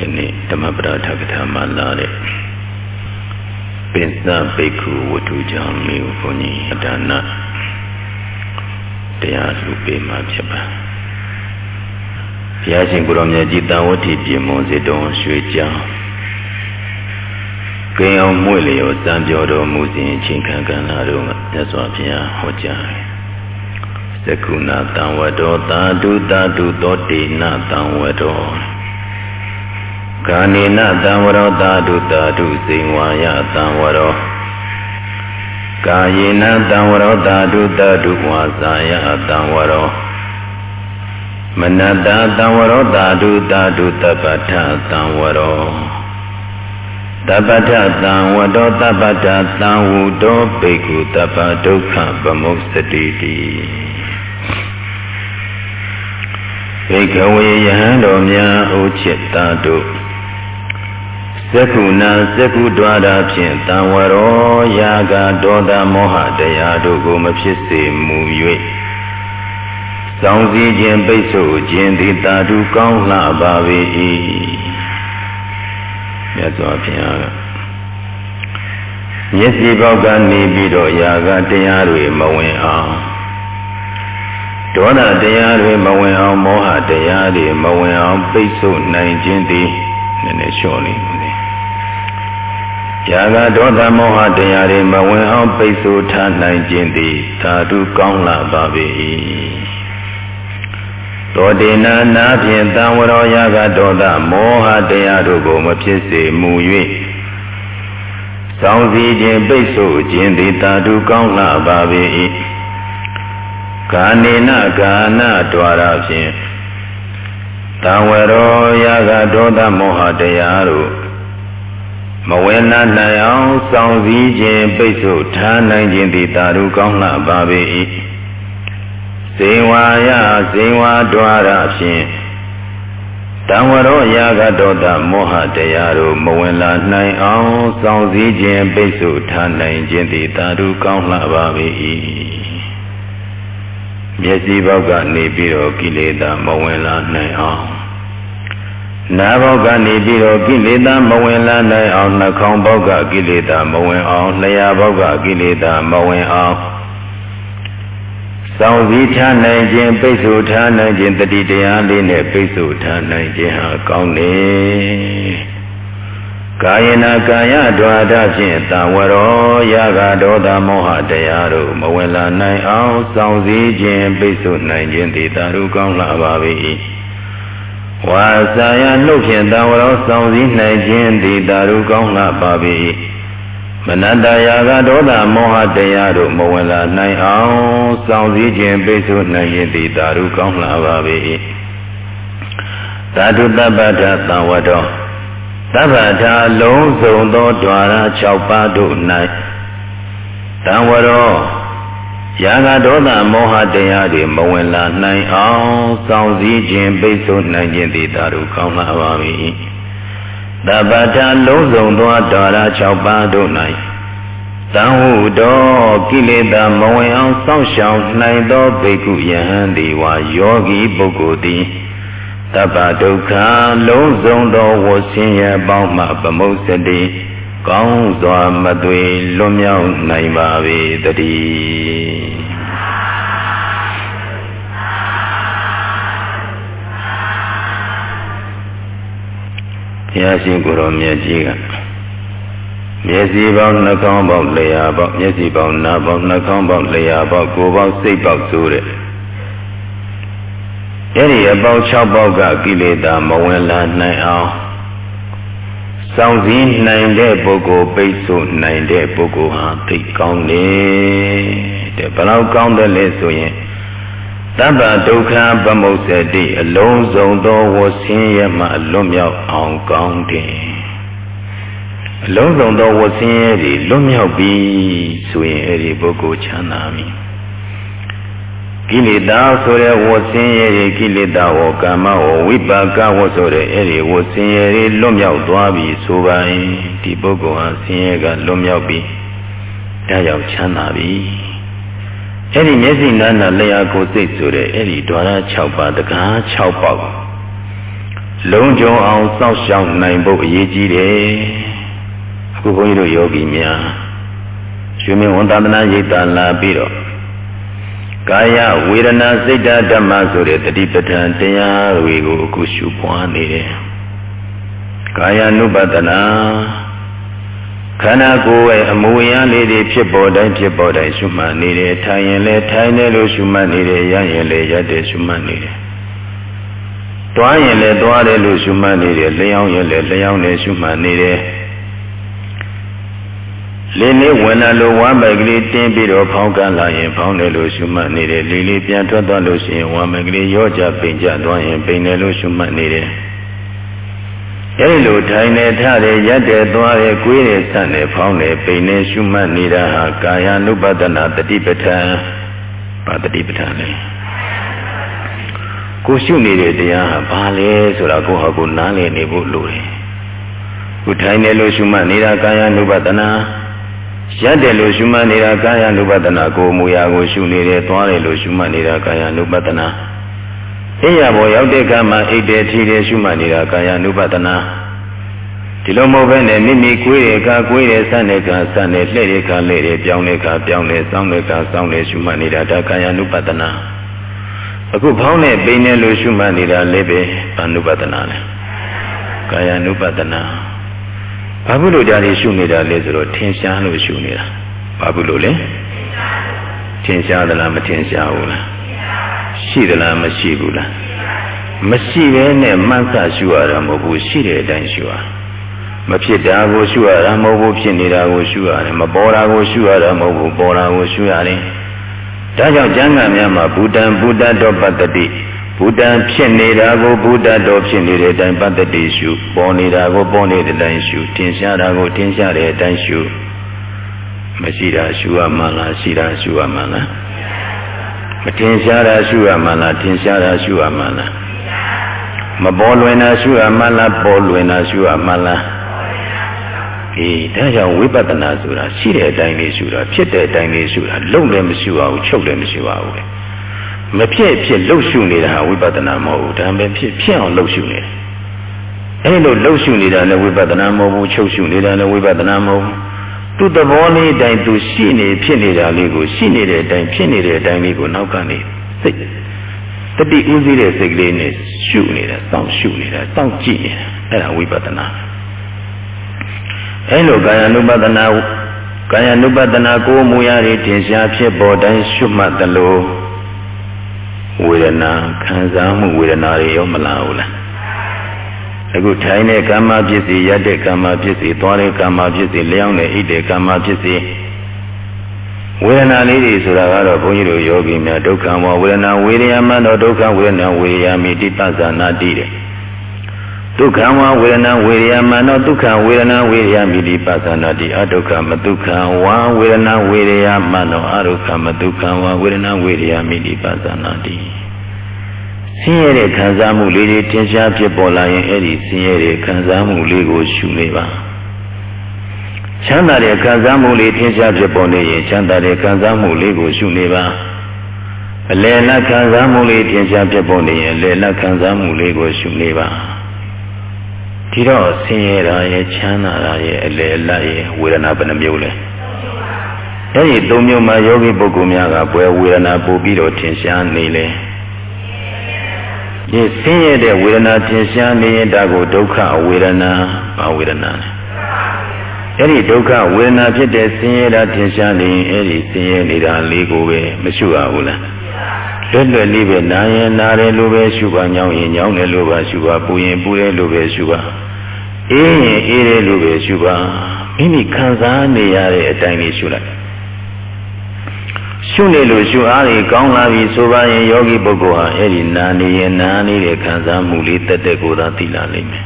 ယနေ့ဓမ္မပဒထကထာမှာလာတဲ့ပင်စဘိက္ခုဝတ္ထုကြောင့်မြို့ဘုန်းကြီးအဒါနတရားလူပေးမှာဖြစ်ပါဘုရားရှင်ကိုရောမြတ်ကြီးတန်ဝဋ္ဌိပြင်မွန်စေတော်ရွှေကြောင်းကိန်းအောင်မွေ့လျောစံပြောတော်မူစဉ်အချိန်ခံကဏ္ဍတို့မှာမြတ်စွာဘုရားဟောကြားတယ်သကုဏတံဝတောသာဓုသာဓုသောတေနတံဝတော ကာနေနတံဝရောသာဓုသာဓုစိန်ဝါယတံဝရောကာယေနတံဝရောသာဓုသာဓုဝါစာယတံဝရောမနတတံဝရောသာဓုသာဓုတပ္ပထတံဝရောတပ္ပထတံဝတောတပ္ပထတံဝုတောဘေကုတပ္ပဒုက္ခဗမုစ္စတိတိဘိကဝေယဟံတော်များအိုချစ်တာတို့ သက္ခုနာသက္ခုဒွါရဖြင့်တံဝရောယာကဒေါသမောဟတရားတို့ကိုမဖြစ်စေမူ၍စောင့်စည်းခြင်းပိတ်ဆို့ခြင်းသည်တာဓုကောင်းလှပါ၏မြတ်စွာဘုရားကမျက်စိပေါက်ကနေပြီးတော့ယာကတရားတွေမဝင်အောင်ဒေါသတရားတွေမဝင်အောင်မောဟတရားတွေမဝင်အောင်ပိတ်ဆို့နိုင်ခြင်းသည်နည်းနည်းလျှော့နေတယ်။ ຢာကဒေါသမောဟတရားတွေမဝင်အောင်ပိတ်ဆို့ထားနိုင်ခြင်းသည်သာဓုကောင်းလာပါ၏။သောတေနာနာဖြင့်တံဝရောယာကဒေါသမောဟတရားတို့ကိုမဖြစ်စေမူ၍စောင့်စည်းခြင်းပိတ်ဆို့ခြင်းသည်သာဓုကောင်းလာပါ၏။ကာနေနကာနဒွါရဖြင့်တံဝရောယာကဒေါသမောဟတရားတို့ မဝေနာနိုင်အောင်စောင့်စည်းခြင်းပိတ်ဆို့ထားနိုင်ခြင်းသည်တာရုကောင်းလှပါပေ၏ဇေဝါယဇေဝါဒွါရဖြင့်တံဝရောယာကဒေါသမောဟတရားတို့မဝင်လာနိုင်အောင်စောင့်စည်းခြင်းပိတ်ဆို့ထားနိုင်ခြင်းသည်တာရုကောင်းလှပါပေ၏မျက်စိဘောက်ကနေပြီးတော့ကိလေသာမဝင်လာနိုင်အောင် နားဘောက်ကနေပြီးတော့ကိလေသာမဝင်လာနိုင်အောင်နှာခေါင်းဘောက်ကကိလေသာမဝင်အောင်လျှာဘောက်ကကိလေသာမဝင်အောင်စောင့်စည်းထားနိုင်ခြင်းပိတ်ဆို့ထားနိုင်ခြင်းတတိတရားလေးနဲ့ပိတ်ဆို့ထားနိုင်ခြင်းဟာကောင်းတယ်ကာယနာကာယဒွါဒဖြင့်တဝရောယာဂဒေါသမောဟတရားတို့မဝင်လာနိုင်အောင်စောင့်စည်းခြင်းပိတ်ဆို့နိုင်ခြင်းသည်တာရုကောင်းလာပါ၏ ဝါစာယနှုတ်ဖြင့်တဝရောစောင့်စည်းနိုင်ခြင်းသည်တာရုကောင်းလာပါ၏မနတယာကဒေါသမောဟတရားတို့မဝင်လာနိုင်အောင်စောင့်စည်းခြင်းပိတ်ဆို့နိုင်ခြင်းသည်တာရုကောင်းလာပါ၏သာဓုတပ္ပတသံဝတောသဗ္ဗထာလုံးစုံသောဓွာရ6ပါးတို့၌တံဝရော ယာဂဒေါသမောဟတရားတွေမဝင်လာနိုင်အောင်စောင့်စည်းခြင်းပိတ်ဆို့နိုင်ခြင်းသည်သာတို့ကောင်းလာပါ၏သဗ္ဗထာလုံးစုံသောဓွာရ6ပါးတို့၌တံဟုတော်ကိလေသာမဝင်အောင်စောင့်ရှောင်နိုင်သောဘိက္ခုယဟန်ဒီဝါယောဂီပုဂ္ဂိုလ်သည်တပ္ပဒုက္ခလုံးစုံသောဝဆင်းရဲပေါင်းမှပမုစ္စတိကောင်းစွာမသွေလွတ်မြောက်နိုင်ပါ၏တည်း ဘုရားရှင်ကိုရောမြတ်ကြီးကမျက်စိပေါင်းနှာခေါင်းပေါင်းလျှာပေါင်းမျက်စိပေါင်းနားပေါင်းနှာခေါင်းပေါင်းလျှာပေါင်းကိုယ်ပေါင်းစိတ်ပေါင်းဆိုတဲ့အဲ့ဒီအပေါင်း6ပေါက်ကကိလေသာမဝင်လာနိုင်အောင်စောင့်စည်းနိုင်တဲ့ပုဂ္ဂိုလ်ပိတ်ဆို့နိုင်တဲ့ပုဂ္ဂိုလ်ဟာသိကောင်းတယ်တဲ့ဘယ်လောက်ကောင်းတယ်လဲဆိုရင် တပ္ပဒုက္ခဗမုစ္စတိအလုံးစုံသောဝဆင်းရဲမှလွတ်မြောက်အောင်ကောင်းတယ်အလုံးစုံသောဝဆင်းရဲတွေလွတ်မြောက်ပြီဆိုရင်အဲ့ဒီပုဂ္ဂိုလ်ချမ်းသာပြီကိလေသာဆိုတဲ့ဝဆင်းရဲတွေကိလေသာဝကာမဝဝိပါကဝဆိုတဲ့အဲ့ဒီဝဆင်းရဲတွေလွတ်မြောက်သွားပြီဆိုပါရင်ဒီပုဂ္ဂိုလ်ဟာဆင်းရဲကလွတ်မြောက်ပြီဒါကြောင့်ချမ်းသာပြီ အဲ့ဒီမျက်စိနာနာလျာကိုစိတ်ဆိုတဲ့အဲ့ဒီဓဝရ6ပါးတကား6ပေါက်လုံးကြုံအောင်စောင့်ရှောက်နိုင်ဖို့အရေးကြီးတယ်အခုဘုန်းကြီးတို့ယောဂီများရှင်မင်းဝန်သာသနာရိပ်သာလာပြီးတော့ကာယဝေဒနာစိတ်ဓာတ်ဓမ္မဆိုတဲ့တတိပဋ္ဌာန်တရားတွေကိုအခုရှုပွားနေတယ်ကာယ ानु ပဒနာ ခန္ဓာကိုယ်ရဲ့အမူအရာလေးတွေဖြစ်ပေါ်တိုင်းဖြစ်ပေါ်တိုင်းရှုမှတ်နေတယ်ထိုင်ရင်လည်းထိုင်တယ်လို့ရှုမှတ်နေတယ်ရရင်လည်းရတဲ့ရှုမှတ်နေတယ်တွားရင်လည်းတွားတယ်လို့ရှုမှတ်နေတယ်လျှောင်းရင်လည်းလျှောင်းတယ်ရှုမှတ်နေတယ်လေလေးဝင်လာလို့ဝမ်းပိုက်ကလေးတင်းပြီးတော့ဖောင်းကလာရင်ဖောင်းတယ်လို့ရှုမှတ်နေတယ်လေလေးပြန်ထွက်သွားလို့ရှိရင်ဝမ်းပိုက်ကလေးရောကြပိန်ကြသွားရင်ပိန်တယ်လို့ရှုမှတ်နေတယ် အဲဒီလိုထိုင်နေထတယ်ရက်တယ်သွားတယ်ကိုယ်တယ်ဆန့်တယ်ဖောင်းတယ်ပိန်တယ်ရှုမှတ်နေတာဟာကာယ ानु ပဒနာတတိပဋ္ဌာန်ပါတတိပဋ္ဌာန်လေကိုရှုနေတဲ့တရားဟာဘာလဲဆိုတာကိုဟာကိုနားလည်နေဖို့လိုတယ်ကိုထိုင်တယ်လို့ရှုမှတ်နေတာကာယ ानु ပဒနာရက်တယ်လို့ရှုမှတ်နေတာကာယ ानु ပဒနာကိုမူရာကိုရှုနေတယ်သွားတယ်လို့ရှုမှတ်နေတာကာယ ानु ပဒနာ အိယာဘောရောက်တဲ့ကမှအိတ်တယ်ထီတယ်ရှုမှတ်နေတာကာယ ानु ပဒနာဒီလိုမဟုတ်ဘဲနဲ့မိမိကိုယ်ရဲ့ကကိုယ်ရဲ့စတဲ့ကစတဲ့လှည့်တဲ့ကလှည့်တဲ့ပြောင်းတဲ့ကပြောင်းတဲ့စောင်းတဲ့ကစောင်းတဲ့ရှုမှတ်နေတာဒါကာယ ानु ပဒနာအခုဖောင်းတဲ့ပိန်နဲ့လို့ရှုမှတ်နေတာလည်းပဲအနုပဒနာလေကာယ ानु ပဒနာဘာဖြစ်လို့ဒါတွေရှုနေတာလဲဆိုတော့ထင်ရှားလို့ရှုနေတာဘာဖြစ်လို့လဲထင်ရှားသလားမထင်ရှားဘူးလား ရှိသလားမရှိဘူးလားမရှိဘဲနဲ့မှတ်ဆရှုရတာမဟုတ်ဘူးရှိတဲ့အတိုင်းရှုရမဖြစ်တာကိုရှုရတာမဟုတ်ဘူးဖြစ်နေတာကိုရှုရတယ်မပေါ်တာကိုရှုရတာမဟုတ်ဘူးပေါ်တာကိုရှုရတယ်ဒါကြောင့်ကျမ်းဂန်များမှာဘူတံဘူတတော်ပတ္တိဘူတံဖြစ်နေတာကိုဘူတတော်ဖြစ်နေတဲ့အတိုင်းပတ္တိရှုပေါ်နေတာကိုပေါ်နေတဲ့အတိုင်းရှုထင်ရှားတာကိုထင်ရှားတဲ့အတိုင်းရှုမရှိတာရှုရမှလားရှိတာရှုရမှလား မထင်ရှားတာရှုရမှလားထင်ရှားတာရှုရမှလားမပေါ်လွင်တာရှုရမှလားပေါ်လွင်တာရှုရမှလားအေးဒါကြောင့်ဝိပဿနာဆိုတာရှိတဲ့အတိုင်းလေးရှုတာဖြစ်တဲ့အတိုင်းလေးရှုတာလုံလည်းမရှုအောင်ချုပ်လည်းမရှုအောင်ပဲမဖြစ်ဖြစ်လှုပ်ရှုနေတာဟာဝိပဿနာမဟုတ်ဘူးဒါပေမဲ့ဖြစ်ဖြစ်အောင်လှုပ်ရှုနေတယ်အဲဒီလိုလှုပ်ရှုနေတာလည်းဝိပဿနာမဟုတ်ဘူးချုပ်ရှုနေတာလည်းဝိပဿနာမဟုတ်ဘူး သူ့သဘောလေးအတိုင်းသူရှိနေဖြစ်နေတာလေးကိုရှိနေတဲ့အတိုင်းဖြစ်နေတဲ့အတိုင်းလေးကိုနောက်ကနေစိတ်တတိဥသိတဲ့စိတ်ကလေးနဲ့ရှုနေတာစောင့်ရှုနေတာစောင့်ကြည့်နေတာအဲ့ဒါဝိပဿနာအဲလိုကာယ ानु ပဒနာကာယ ानु ပဒနာကိုမူရည်ထင်ရှားဖြစ်ပေါ်တိုင်းရှုမှတ်သလိုဝေဒနာခံစားမှုဝေဒနာတွေရောမလာဘူးလား အခုထိုင်တဲ့ကာမဖြစ်စီရက်တဲ့ကာမဖြစ်စီသွားတဲ့ကာမဖြစ်စီလျောင်းတဲ့ဣတဲ့ကာမဖြစ်စီဝေဒနာလေးတွေဆိုတာကတော့ဘုန်းကြီးတို့ယောဂီများဒုက္ခမောဝေဒနာဝေရယမနောဒုက္ခဝေဒနာဝေရယမိတိပ္ပဇာနာတိတဲ့ဒုက္ခဝဝေဒနာဝေရယမနောဒုက္ခဝေဒနာဝေရယမိတိပ္ပဇာနာတိအဒုက္ခမဒုက္ခဝဝေဒနာဝေရယမနောအဒုက္ခမဒုက္ခဝဝေဒနာဝေရယမိတိပ္ပဇာနာတိ ဆင်းရဲတဲ့ခံစားမှုလေးတွေထင်ရှားဖြစ်ပေါ်လာရင်အဲ့ဒီဆင်းရဲတဲ့ခံစားမှုလေးကိုရှုနေပါချမ်းသာတဲ့ခံစားမှုလေးထင်ရှားဖြစ်ပေါ်နေရင်ချမ်းသာတဲ့ခံစားမှုလေးကိုရှုနေပါအလယ်လက်ခံစားမှုလေးထင်ရှားဖြစ်ပေါ်နေရင်အလယ်လက်ခံစားမှုလေးကိုရှုနေပါဒီတော့ဆင်းရဲတာရဲ့ချမ်းသာတာရဲ့အလယ်လက်ရဲ့ဝေဒနာဘယ်နှမျိုးလဲအဲ့ဒီသုံးမျိုးမှာယောဂီပုဂ္ဂိုလ်များကဘယ်ဝေဒနာပို့ပြီးတော့ထင်ရှားနေလဲ ဒီဆင်းရဲတဲ့ဝေဒနာထင်ရှားနေရင်ဒါကိုဒုက္ခဝေဒနာဘာဝေဒနာလဲအဲ့ဒီဒုက္ခဝေဒနာဖြစ်တဲ့ဆင်းရဲတာထင်ရှားနေရင်အဲ့ဒီဆင်းရဲနေတာလေးကိုပဲမရှုရဘူးလားလွတ်လွတ်လေးပဲနာရင်နာတယ်လို့ပဲရှုပါညောင်းရင်ညောင်းတယ်လို့ပါရှုပါပူရင်ပူတယ်လို့ပဲရှုပါအေးရင်အေးတယ်လို့ပဲရှုပါမိမိခံစားနေရတဲ့အတိုင်းလေးရှုလိုက် ရှုနေလို့ရှုအားတွေကောင်းလာပြီဆိုပါရင်ယောဂီပုဂ္ဂိုလ်ဟာအဲ့ဒီနာနေရင်နာနေတဲ့ခံစားမှုလေးတက်တက်ကိုသာသိလာလိမ့်မယ်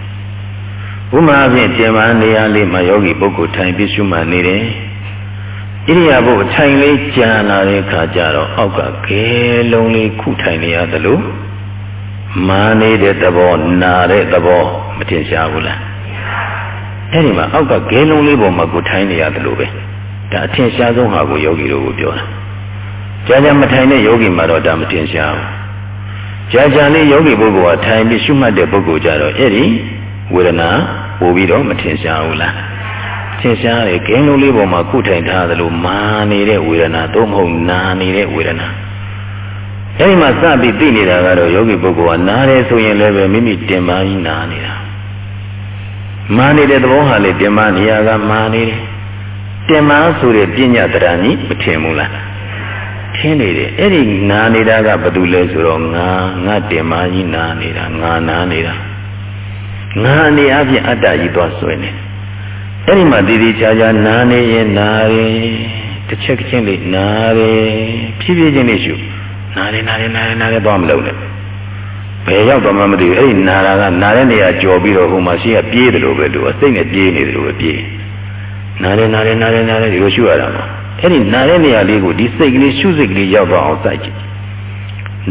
ဥမာဖြင့်ပြင်ပနေရာလေးမှာယောဂီပုဂ္ဂိုလ်ထိုင်ပြီးရှုမှတ်နေတယ်ဣရိယာပုထိုင်လေးကြာလာတဲ့အခါကျတော့အောက်ကကဲလုံးလေးခုထိုင်နေရသလိုမာနေတဲ့သဘောနာတဲ့သဘောမထင်ရှားဘူးလားအဲ့ဒီမှာအောက်ကကဲလုံးလေးပေါ်မှာကိုထိုင်နေရသလိုပဲဒါအထင်ရှားဆုံးဟာကိုယောဂီတို့ကိုပြောတာ ကြာကြာမထိုင်တဲ့ယောဂီမှာတော့ဒါမထင်ရှားဘူးကြာကြာလေးယောဂီပုဂ္ဂိုလ်ကထိုင်ပြီးရှုမှတ်တဲ့ပုဂ္ဂိုလ်ကြတော့အဲ့ဒီဝေဒနာပို့ပြီးတော့မထင်ရှားဘူးလားထင်ရှားတယ်ဂိမ်းလုံးလေးပေါ်မှာခုထိုင်ထားသလိုမာနေတဲ့ဝေဒနာသို့မဟုတ်နာနေတဲ့ဝေဒနာအဲဒီမှာစပြီးသိနေတာကတော့ယောဂီပုဂ္ဂိုလ်ကနားတယ်ဆိုရင်လည်းပဲမိမိတင်ပါကြီးနာနေတာမာနေတဲ့သဘောဟာလေတင်ပါနေရကမာနေတယ်တင်ပါဆိုတဲ့ပညာတရားကြီးမထင်ဘူးလား ထင်းနေတယ်အဲ့ဒီနာနေတာကဘာလို့လဲဆိုတော့ငါငါတင်ပါကြီးနာနေတာငါနာနေတာငါအနေအချင်းအတ္တကြီးသွားဆွဲနေအဲ့ဒီမှာတည်တည်ချာချာနာနေရင်နာတယ်တစ်ချက်ချင်းလေးနာတယ်ဖြည်းဖြည်းချင်းလေးရှုနာတယ်နာတယ်နာတယ်နာတယ်တော့မလုပ်နဲ့ဘယ်ရောက်တော့မှမသိဘူးအဲ့ဒီနာတာကနာတဲ့နေရာကြော်ပြီးတော့ဟိုမှာရှိကပြေးတယ်လို့ပဲလို့အစိတ်နဲ့ပြေးနေတယ်လို့ပဲပြေးနာတယ်နာတယ်နာတယ်နာတယ်ဒီလိုရှုရတာပေါ့ အဲ့ဒီနာတဲ့နေရာလေးကိုဒီစိတ်ကလေးရှုစိတ်ကလေးရောက်တော့အောင်စိုက်ကြည့်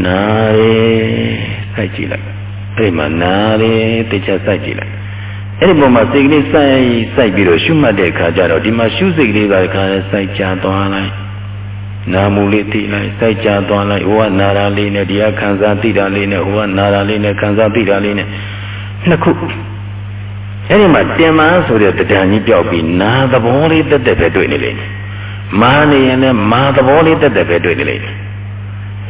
နာတယ်စိုက်ကြည့်လိုက်အဲ့ဒီမှာနာတယ်သိချစိုက်ကြည့်လိုက်အဲ့ဒီပုံမှာစိတ်ကလေးစိုက်စိုက်ပြီးတော့ရှုမှတ်တဲ့အခါကျတော့ဒီမှာရှုစိတ်ကလေးကခါလဲစိုက်ကြသွားလိုက်နာမှုလေးသိလိုက်စိုက်ကြသွားလိုက်ဟိုကနာတာလေးနဲ့ဒီကခံစားသိတာလေးနဲ့ဟိုကနာတာလေးနဲ့ခံစားသိတာလေးနဲ့နှစ်ခုအဲ့ဒီမှာတင်မဆိုတဲ့တရားကြီးပြောက်ပြီးနာသဘောလေးတက်တက်ပဲတွေ့နေလိမ့်မယ် မာနေရင်လည်းမာသဘောလေးတက်တက်ပဲတွေ့နေလိမ့်မယ်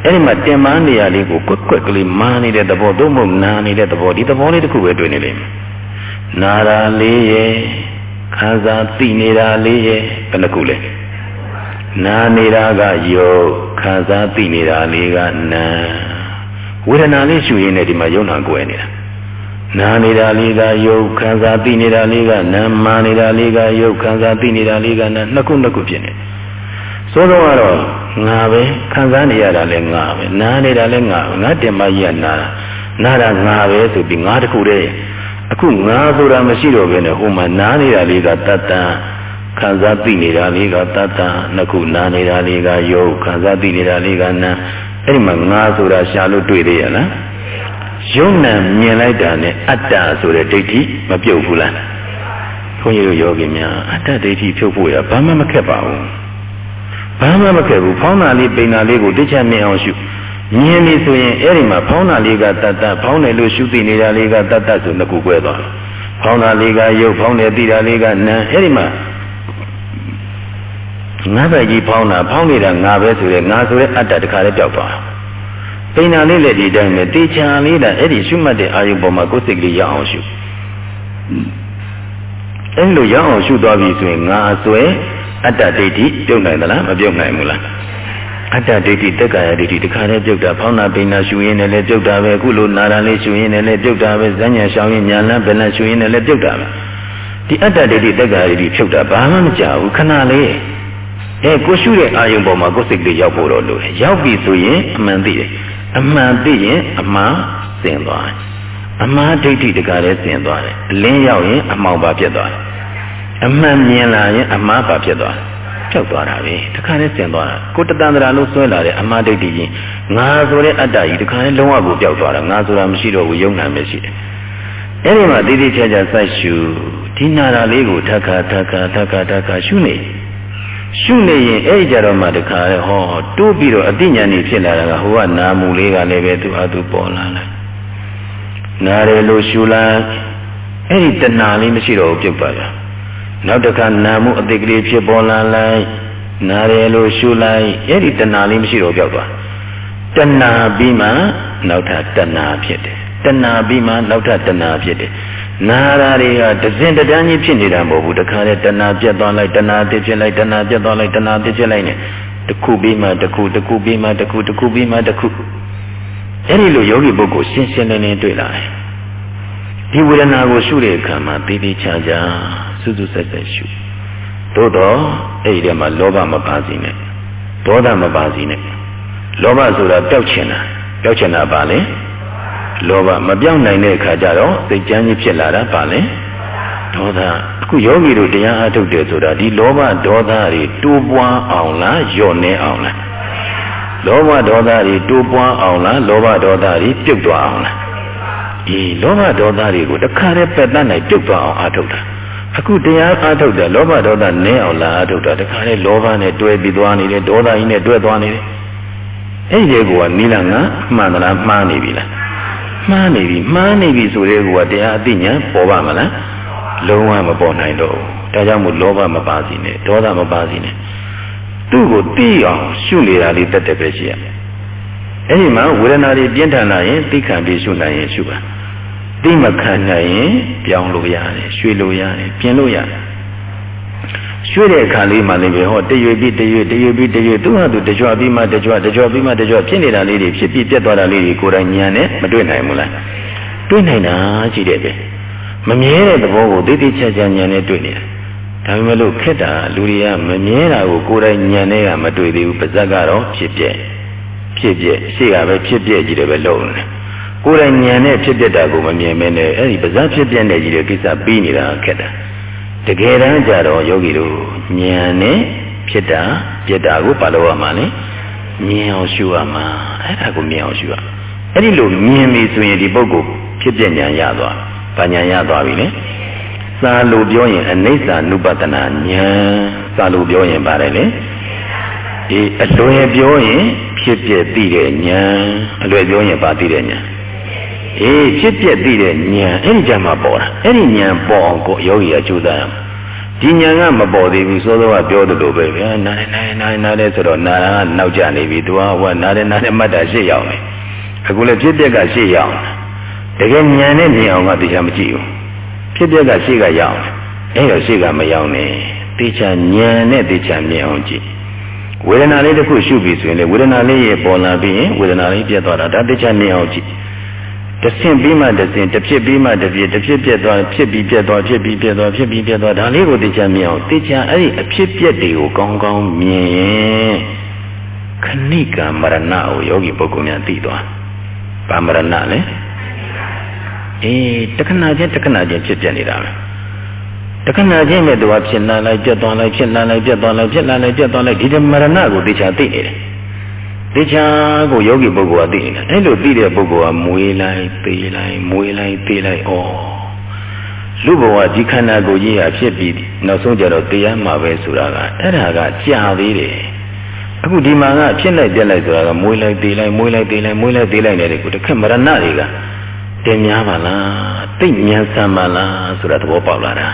အဲ့ဒီမှာတင်မနေရလေးကိုကွက်ကွက်ကလေးမာနေတဲ့သဘောသို့မဟုတ်နာနေတဲ့သဘောဒီသဘောလေးတစ်ခုပဲတွေ့နေလိမ့်မယ်နာတာလေးရဲ့ခံစားသိနေတာလေးရဲ့ဘယ်နှခုလဲနာနေတာကယုတ်ခံစားသိနေတာလေးကနာဝေဒနာလေးရှုရင်းနဲ့ဒီမှာယုံနာကိုယ်နေတာ နာနေတာလေးကယုတ်ခံစားသိနေတာလေးကနာမာနေတာလေးကယုတ်ခံစားသိနေတာလေးကနာနှစ်ခုနှစ်ခုဖြစ်နေသို့တော့ကတော့ငါပဲခံစားနေရတာလည်းငါပဲနားနေတာလည်းငါငါတင်မကြီးကနာတာနာတာငါပဲဆိုပြီးငါတခုတည်းအခုငါဆိုတာမရှိတော့ဘဲနဲ့ဟိုမှာနားနေတာလေးကတတ္တခံစားသိနေတာလေးကတတ္တနှစ်ခုနားနေတာလေးကယုတ်ခံစားသိနေတာလေးကနာအဲ့ဒီမှာငါဆိုတာရှာလို့တွေ့သေးရလား ယုံနံမြင်လိုက်တာနဲ့အတ္တဆိုတဲ့ဒိဋ္ဌိမပြုတ်ဘူးလားဘုန်းကြီးတို့ယောဂီများအတ္တဒိဋ္ဌိဖြုတ်ဖို့ရဘာမှမခက်ပါဘူးဘာမှမခက်ဘူးဖောင်းတာလေးပိန်တာလေးကိုတစ်ချက်မြင်အောင်ရှုမြင်ပြီဆိုရင်အဲ့ဒီမှာဖောင်းတာလေးကတတ်တတ်ဖောင်းတယ်လို့ရှုသိနေတာလေးကတတ်တတ်ဆိုနှစ်ခု꿰သွားဖောင်းတာလေးကရုပ်ဖောင်းတယ်သိတာလေးကနာအဲ့ဒီမှာငါးဘက်ကြီးဖောင်းတာဖောင်းနေတာငါပဲဆိုရဲငါဆိုရဲအတ္တတခါလေးပျောက်သွား ပိန်တာလေးလည်းဒီတိုင်းပဲတေချာလေးတာအဲ့ဒီရှုမှတ်တဲ့အာယုပေါ်မှာကိုယ်စိတ်ကလေးရအောင်ရှုအဲ့လိုရအောင်ရှုသွားပြီဆိုရင်ငါဆွဲအတ္တဒိဋ္ဌိပြုတ်နိုင်သလားမပြုတ်နိုင်ဘူးလားအတ္တဒိဋ္ဌိတက်ကာယဒိဋ္ဌိတခါတည်းပြုတ်တာဖောင်းနာပိန်နာရှူရင်းနဲ့လည်းပြုတ်တာပဲအခုလိုနာတာလေးရှူရင်းနဲ့လည်းပြုတ်တာပဲဇဉ္ညာရှောင်းရင်ညာလန်းဘယ်နဲ့ရှူရင်းနဲ့လည်းပြုတ်တာပဲဒီအတ္တဒိဋ္ဌိတက်ကာယဒိဋ္ဌိဖြုတ်တာဘာမှမကြဘူးခဏလေးအဲကိုရှုတဲ့အာယုံပေါ်မှာကိုယ်စိတ်လေးရောက်ဖို့တော့လို့ရောက်ပြီဆိုရင်အမှန်သိတယ် အမှန်သိရင်အမှန်စင်သွားတယ်အမှားဒိဋ္ဌိတကားလည်းစင်သွားတယ်အလင်းရောက်ရင်အမှောင်ပါဖြစ်သွားတယ်အမှန်မြင်လာရင်အမှားပါဖြစ်သွားတယ်ဖြောက်သွားတာပဲတခါနဲ့စင်သွားတာကိုတတန္တရာလို့ဆွဲလာတဲ့အမှားဒိဋ္ဌိကြီးငါဆိုတဲ့အတ္တကြီးတခါနဲ့လုံးဝကိုပျောက်သွားတာငါဆိုတာမရှိတော့ဘူးယုံနာမရှိတယ်အဲ့ဒီမှာတည်တည်ချာချာစိုက်ရှုဒီနာတာလေးကိုထက်ခါထက်ခါထက်ခါထက်ခါရှုနေ ရှုနေရင်အဲ့ဒီကြတော့မှတခါလေဟောတိုးပြီးတော့အတိညာဏ်ဖြစ်လာတာကဟိုကနာမူလေးကလည်းပဲသူအတူပေါ်လာလိုက်နာတယ်လို့ရှုလိုက်အဲ့ဒီတဏှာလေးမရှိတော့ဘူးပြုတ်ပါလားနောက်တစ်ခါနာမှုအတိတ်ကလေးဖြစ်ပေါ်လာလိုက်နာတယ်လို့ရှုလိုက်အဲ့ဒီတဏှာလေးမရှိတော့ပြောက်သွားတဏှာပြီးမှနောက်ထပ်တဏှာဖြစ်တယ်တဏှာပြီးမှနောက်ထပ်တဏှာဖြစ်တယ် နာရာတွေကဒဇင်တန်းကြီးဖြစ်နေတာမဟုတ်ဘူးတခါလေတဏှာပြတ်သွားလိုက်တဏှာတစ်ဖြစ်လိုက်တဏှာပြတ်သွားလိုက်တဏှာတစ်ဖြစ်လိုက်နေတခုပြီးမှတခုတခုပြီးမှတခုတခုပြီးမှတခုအဲ့ဒီလိုယောဂီပုဂ္ဂိုလ်ရှင်းရှင်းလင်းလင်းတွေ့လာတယ်ဒီဝေဒနာကိုရှုတဲ့အခါမှာတည်တည်ချာချာစွစွဆက်ဆက်ရှုသို့တော့အဲ့ဒီထဲမှာလောဘမပါစီနဲ့ဒေါသမပါစီနဲ့လောဘဆိုတာပျောက်ချင်တာပျောက်ချင်တာပါလေ လောဘမပြောင်းနိုင်တဲ့အခါကျတော့စိတ်ကြမ်းကြီးဖြစ်လာတာပါလေဒေါသအခုယောဂီတို့တရားအားထုတ်တယ်ဆိုတာဒီလောဘဒေါသတွေတိုးပွားအောင်လားညော့နေအောင်လားလောဘဒေါသတွေတိုးပွားအောင်လားလောဘဒေါသတွေပြုတ်သွားအောင်လားဒီလောဘဒေါသတွေကိုတခါတည်းပယ်တတ်နိုင်ပြုတ်သွားအောင်အားထုတ်တာအခုတရားအားထုတ်တယ်လောဘဒေါသနည်းအောင်လာအားထုတ်တာတခါတည်းလောဘနဲ့တွဲပြီးသွားနေတယ်ဒေါသကြီးနဲ့တွဲသွားနေတယ်အဲ့ဒီကောနီလာငါမှန်သလားမှားနေပြီလား မှားနေပြီမှားနေပြီဆိုတဲ့ကောတရားအသိဉာဏ်ပေါ်ပါမလားလုံးဝမပေါ်နိုင်တော့ဘူးဒါကြောင့်မို့လောဘမပါစီနဲ့ဒေါသမပါစီနဲ့သူ့ကိုသိအောင်ရှုနေတာလေးတက်တက်ပဲရှိရအဲ့ဒီမှာဝေဒနာတွေပြင်းထန်လာရင်သိခံပြီးရှုနိုင်ရင်ရှုပါသိမခံနိုင်ရင်ပြောင်းလို့ရတယ်ရွှေ့လို့ရတယ်ပြင်လို့ရတယ် ရွှေ့တဲ့အခါလေးမှလည်းပဲဟောတရွေပြီးတရွေတရွေပြီးတရွေသူ့ဟာသူတကြွပြီးမှတကြွတကြွပြီးမှတကြွဖြစ်နေတာလေးတွေဖြစ်ပြီးပြတ်သွားတာလေးတွေကိုယ်တိုင်ဉာဏ်နဲ့မတွေ့နိုင်ဘူးလားတွေ့နိုင်တာရှိတယ်ပဲမမြဲတဲ့သဘောကိုသိသိချာချာဉာဏ်နဲ့တွေ့နေတာဒါပေမဲ့လို့ခက်တာလူတွေကမမြဲတာကိုကိုယ်တိုင်ဉာဏ်နဲ့ကမတွေ့သေးဘူးပါဇက်ကတော့ဖြစ်ပြက်ဖြစ်ပြက်ရှေ့ကပဲဖြစ်ပြက်ကြီးတယ်ပဲလုံးနေကိုယ်တိုင်ဉာဏ်နဲ့ဖြစ်ပြက်တာကိုမမြင်မဲနဲ့အဲ့ဒီပါဇက်ဖြစ်ပြက်နေကြီးတဲ့ကိစ္စပြီးနေတာခက်တာ တကယ်တမ်းကျတော့ယောဂီတို့ဉာဏ်နဲ့ဖြစ်တာပြက်တာကိုပါလို့ရမှာလေမြင်အောင်ရှုရမှာအဲ့ဒါကိုမြင်အောင်ရှုရအဲ့ဒီလိုမြင်ပြီဆိုရင်ဒီပုဂ္ဂိုလ်ဖြစ်ပြဉာဏ်ရသွားဗဉာဏ်ရသွားပြီလေစာလို့ပြောရင်အနိစ္စနုပတနာဉာဏ်စာလို့ပြောရင်ပါတယ်လေဒီအလွယ်ပြောရင်ဖြစ်ပြသိတဲ့ဉာဏ်အလွယ်ပြောရင်ပါသိတဲ့ဉာဏ် အေးဖြစ်ပြသိတဲ့ဉာဏ်အဲ့ဒီကြမှာပေါ်တာအဲ့ဒီဉာဏ်ပေါ်အောင်ကိုယောဂီကကြိုးစားရမှာဒီဉာဏ်ကမပေါ်သေးဘူးစိုးစိုးကပြောသလိုပဲဗျာနားနေနားနေနားနေဆိုတော့နာကနောက်ကျနေပြီသူကဟောနားနေနားနေမှတ်တာရှေ့ရောက်နေအခုလည်းဖြစ်ပြက်ကရှေ့ရောက်တကယ်ဉာဏ်နဲ့မြင်အောင်ကတရားမကြည့်ဘူးဖြစ်ပြက်ကရှေ့ကရောက်အဲ့တော့ရှေ့ကမရောက်နဲ့တေချာဉာဏ်နဲ့တေချာမြင်အောင်ကြည့်ဝေဒနာလေးတစ်ခုရှုပြီဆိုရင်လေဝေဒနာလေးရဲ့ပေါ်လာပြီးရင်ဝေဒနာလေးပြတ်သွားတာဒါတေချာမြင်အောင်ကြည့် တဆင့်ပြီးမှတဆင့်တစ်ဖြစ်ပြီးမှတစ်ဖြစ်တစ်ဖြစ်ပြတ်သွားဖြစ်ပြီးပြတ်သွားဖြစ်ပြီးပြတ်သွားဖြစ်ပြီးပြတ်သွားဒါလေးကိုတေချာမြင်အောင်တေချာအဲ့ဒီအဖြစ်ပြက်တွေကိုကောင်းကောင်းမြင်ရင်ခဏိကမရဏကိုယောဂီပုဂ္ဂိုလ်များသိသွားဗာမရဏလေအေးတခဏချင်းတခဏချင်းဖြစ်ပြနေတာပဲတခဏချင်းပဲသူကဖြစ်လာလိုက်ပြတ်သွားလိုက်ဖြစ်လာလိုက်ပြတ်သွားလိုက်ဖြစ်လာလိုက်ပြတ်သွားလိုက်ဒီမရဏကိုတေချာသိနေတယ် တေချာကိုယောဂီပုဂ္ဂိုလ်ကသိနေတာအဲ့လိုသိတဲ့ပုဂ္ဂိုလ်ကမွေးလိုက်သေးလိုက်မွေးလိုက်သေးလိုက်ဩလူဘဝဒီခန္ဓာကိုယ်ကြီးဟာဖြစ်ပြီးနောက်ဆုံးကြတော့တရားမှာပဲဆိုတာကအဲ့ဒါကကြာသေးတယ်အခုဒီမှာကဖြစ်လိုက်ပြက်လိုက်ဆိုတာကမွေးလိုက်သေးလိုက်မွေးလိုက်သေးလိုက်မွေးလိုက်သေးလိုက်နေတဲ့ကိုတခက်မရဏတွေကတင်များပါလားသိဉာဏ်ဆံပါလားဆိုတာသဘောပေါက်လာတာ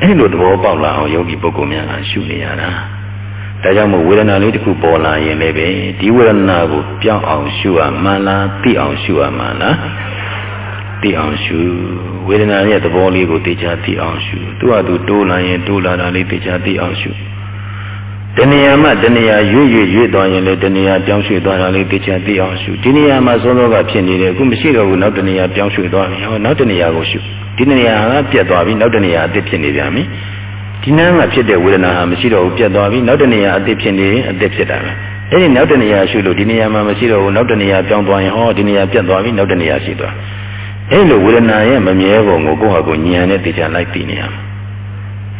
အဲ့လိုသဘောပေါက်လာအောင်ယောဂီပုဂ္ဂိုလ်များကရှုနေရတာ ဒါကြောင့်မို့ဝေဒနာလေးတစ်ခုပေါ်လာရင်လည်းပဲဒီဝေဒနာကိုပြောင်းအောင်ရှုရမှလားသိအောင်ရှုရမှလားသိအောင်ရှုဝေဒနာရဲ့သဘောလေးကိုသိချာသိအောင်ရှုသူ့ဟာသူတိုးလာရင်တိုးလာတာလေးသိချာသိအောင်ရှုတဏှာမှတဏှာရွေ့ရွေ့ရွေ့သွားရင်လည်းတဏှာပြောင်းရွှေ့သွားတာလေးသိချာသိအောင်ရှုဒီနေရာမှာသုံးတော့ကဖြစ်နေတယ်အခုမရှိတော့ဘူးနောက်တဏှာပြောင်းရွှေ့သွားပြီဟောနောက်တဏှာကိုရှုဒီနေရာကပြတ်သွားပြီနောက်တဏှာအသစ်ဖြစ်နေပြန်ပြီ ဒီနားမှာဖြစ်တဲ့ဝေဒနာဟာမရှိတော့ဘူးပြတ်သွားပြီနောက်တဏှာအသစ်ဖြစ်နေရင်အသစ်ဖြစ်တာပဲအဲ့ဒီနောက်တဏှာရှုလို့ဒီနေရာမှာမရှိတော့ဘူးနောက်တဏှာပြောင်းသွားရင်ဟောဒီနေရာပြတ်သွားပြီနောက်တဏှာရှိသွားအဲ့လိုဝေဒနာရဲ့မမြဲပုံကိုကိုယ့်ဟာကိုယ်ဉာဏ်နဲ့သိချလိုက်သိနေရမှာ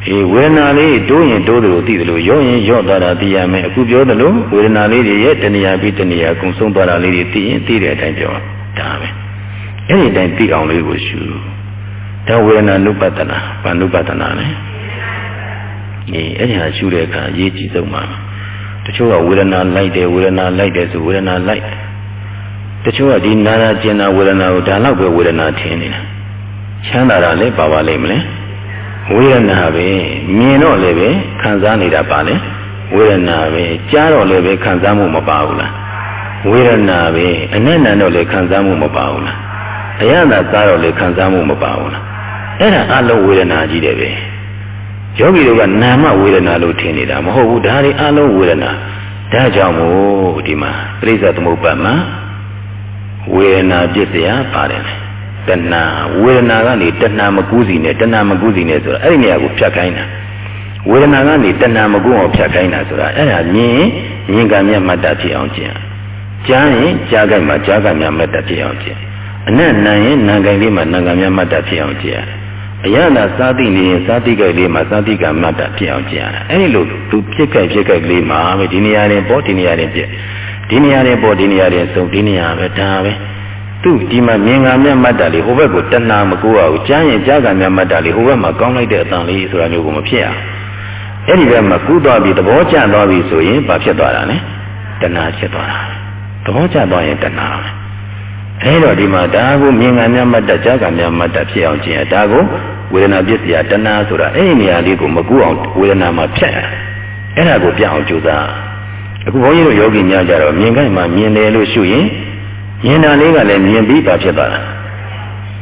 အေးဝေဒနာလေးတိုးရင်တိုးတယ်လို့သိတယ်လို့ရော့ရင်ရော့သွားတာသိရမယ်အခုပြောတယ်လို့ဝေဒနာလေးတွေရဲ့တဏှာပြီးတဏှာအကုန်ဆုံးသွားတာလေးတွေသိရင်သိတဲ့အတိုင်းပြောဒါပဲအဲ့ဒီအတိုင်းသိအောင်လေးကိုရှုဒါဝေဒနာနုပတနာဘာနုပတနာလဲ အေးအဲ့ဒီဟာရှုတဲ့အခါအရေးကြီးဆုံးပါတချို့ကဝေဒနာလိုက်တယ်ဝေဒနာလိုက်တယ်ဆိုဝေဒနာလိုက်တချို့ကဒီနာနာကျင်နာဝေဒနာကိုဒါတော့ပဲဝေဒနာထင်နေတာချမ်းသာတာလည်းပါပါလိမ့်မလဲဝေဒနာပဲမြင်တော့လည်းပဲခံစားနေတာပါလေဝေဒနာပဲကြားတော့လည်းပဲခံစားမှုမပါဘူးလားဝေဒနာပဲအနက်နံတော့လည်းခံစားမှုမပါဘူးလားအရသာစားတော့လည်းခံစားမှုမပါဘူးလားအဲ့ဒါအလုံးဝေဒနာကြီးတယ်ပဲ ယောဂီတို့ကနာမဝေဒနာလို့ထင်နေတာမဟုတ်ဘူးဒါတွေအလုံးဝေဒနာဒါကြောင့်မို့ဒီမှာပြိဿသမုပ္ပါမှာဝေဒနာပြစ်စရာပါတယ်တဏှာဝေဒနာကနေတဏှာမကူးစီနဲ့တဏှာမကူးစီနဲ့ဆိုတာအဲ့ဒီနေရာကိုဖြတ်ခိုင်းတာဝေဒနာကနေတဏှာမကူးအောင်ဖြတ်ခိုင်းတာဆိုတာအဲ့ဒါမြင်မြင်ကံမြတ်မတ္တဖြစ်အောင်ကျင့်ကြားရင်ကြားကြိုက်မှာကြားကံမြတ်မတ္တဖြစ်အောင်ကျင့်အနက်နံရင်နံကြိုက်လေးမှာနံကံမြတ်မတ္တဖြစ်အောင်ကျင့် အရသာသာတိနေရင်သာတိကြိုက်လေးမှာသာတိကမတ္တဖြစ်အောင်ကျင့်ရအဲ့ဒီလိုသူဖြစ်ကြိုက်ဖြစ်ကြိုက်လေးမှာပဲဒီနေရာရင်ပေါ်ဒီနေရာရင်ပြည့်ဒီနေရာရင်ပေါ်ဒီနေရာရင်ဆုံးဒီနေရာပဲဒါပဲသူ့ဒီမှာမြင်ကမြတ်မတ်တာလေးဟိုဘက်ကိုတဏှာမကိုးအောင်ကြားရင်ကြားကမြတ်မတ်တာလေးဟိုဘက်မှာကောင်းလိုက်တဲ့အတန်လေးဆိုတာမျိုးကိုမဖြစ်အောင်အဲ့ဒီဘက်မှာကူးသွားပြီးသဘောကျသွားပြီဆိုရင်ဘာဖြစ်သွားတာလဲတဏှာဖြစ်သွားတာသဘောကျသွားရင်တဏှာ အဲတော့ဒီမှာဒါကိုမြင်ကများမှတ်တကြားကများမှတ်တဖြစ်အောင်ကျင့်ရဒါကိုဝေဒနာပစ္စယတဏှာဆိုတာအဲ့ဒီနေရာလေးကိုမကူအောင်ဝေဒနာမှာဖြတ်အဲ့ဒါကိုပြအောင်ကြိုးစားအခုဘုန်းကြီးတို့ယောဂီများကြတော့မြင်ခိုင်းမှမြင်တယ်လို့ရှုရင်မြင်တာလေးကလည်းမြင်ပြီးပါဖြစ်သွားတာ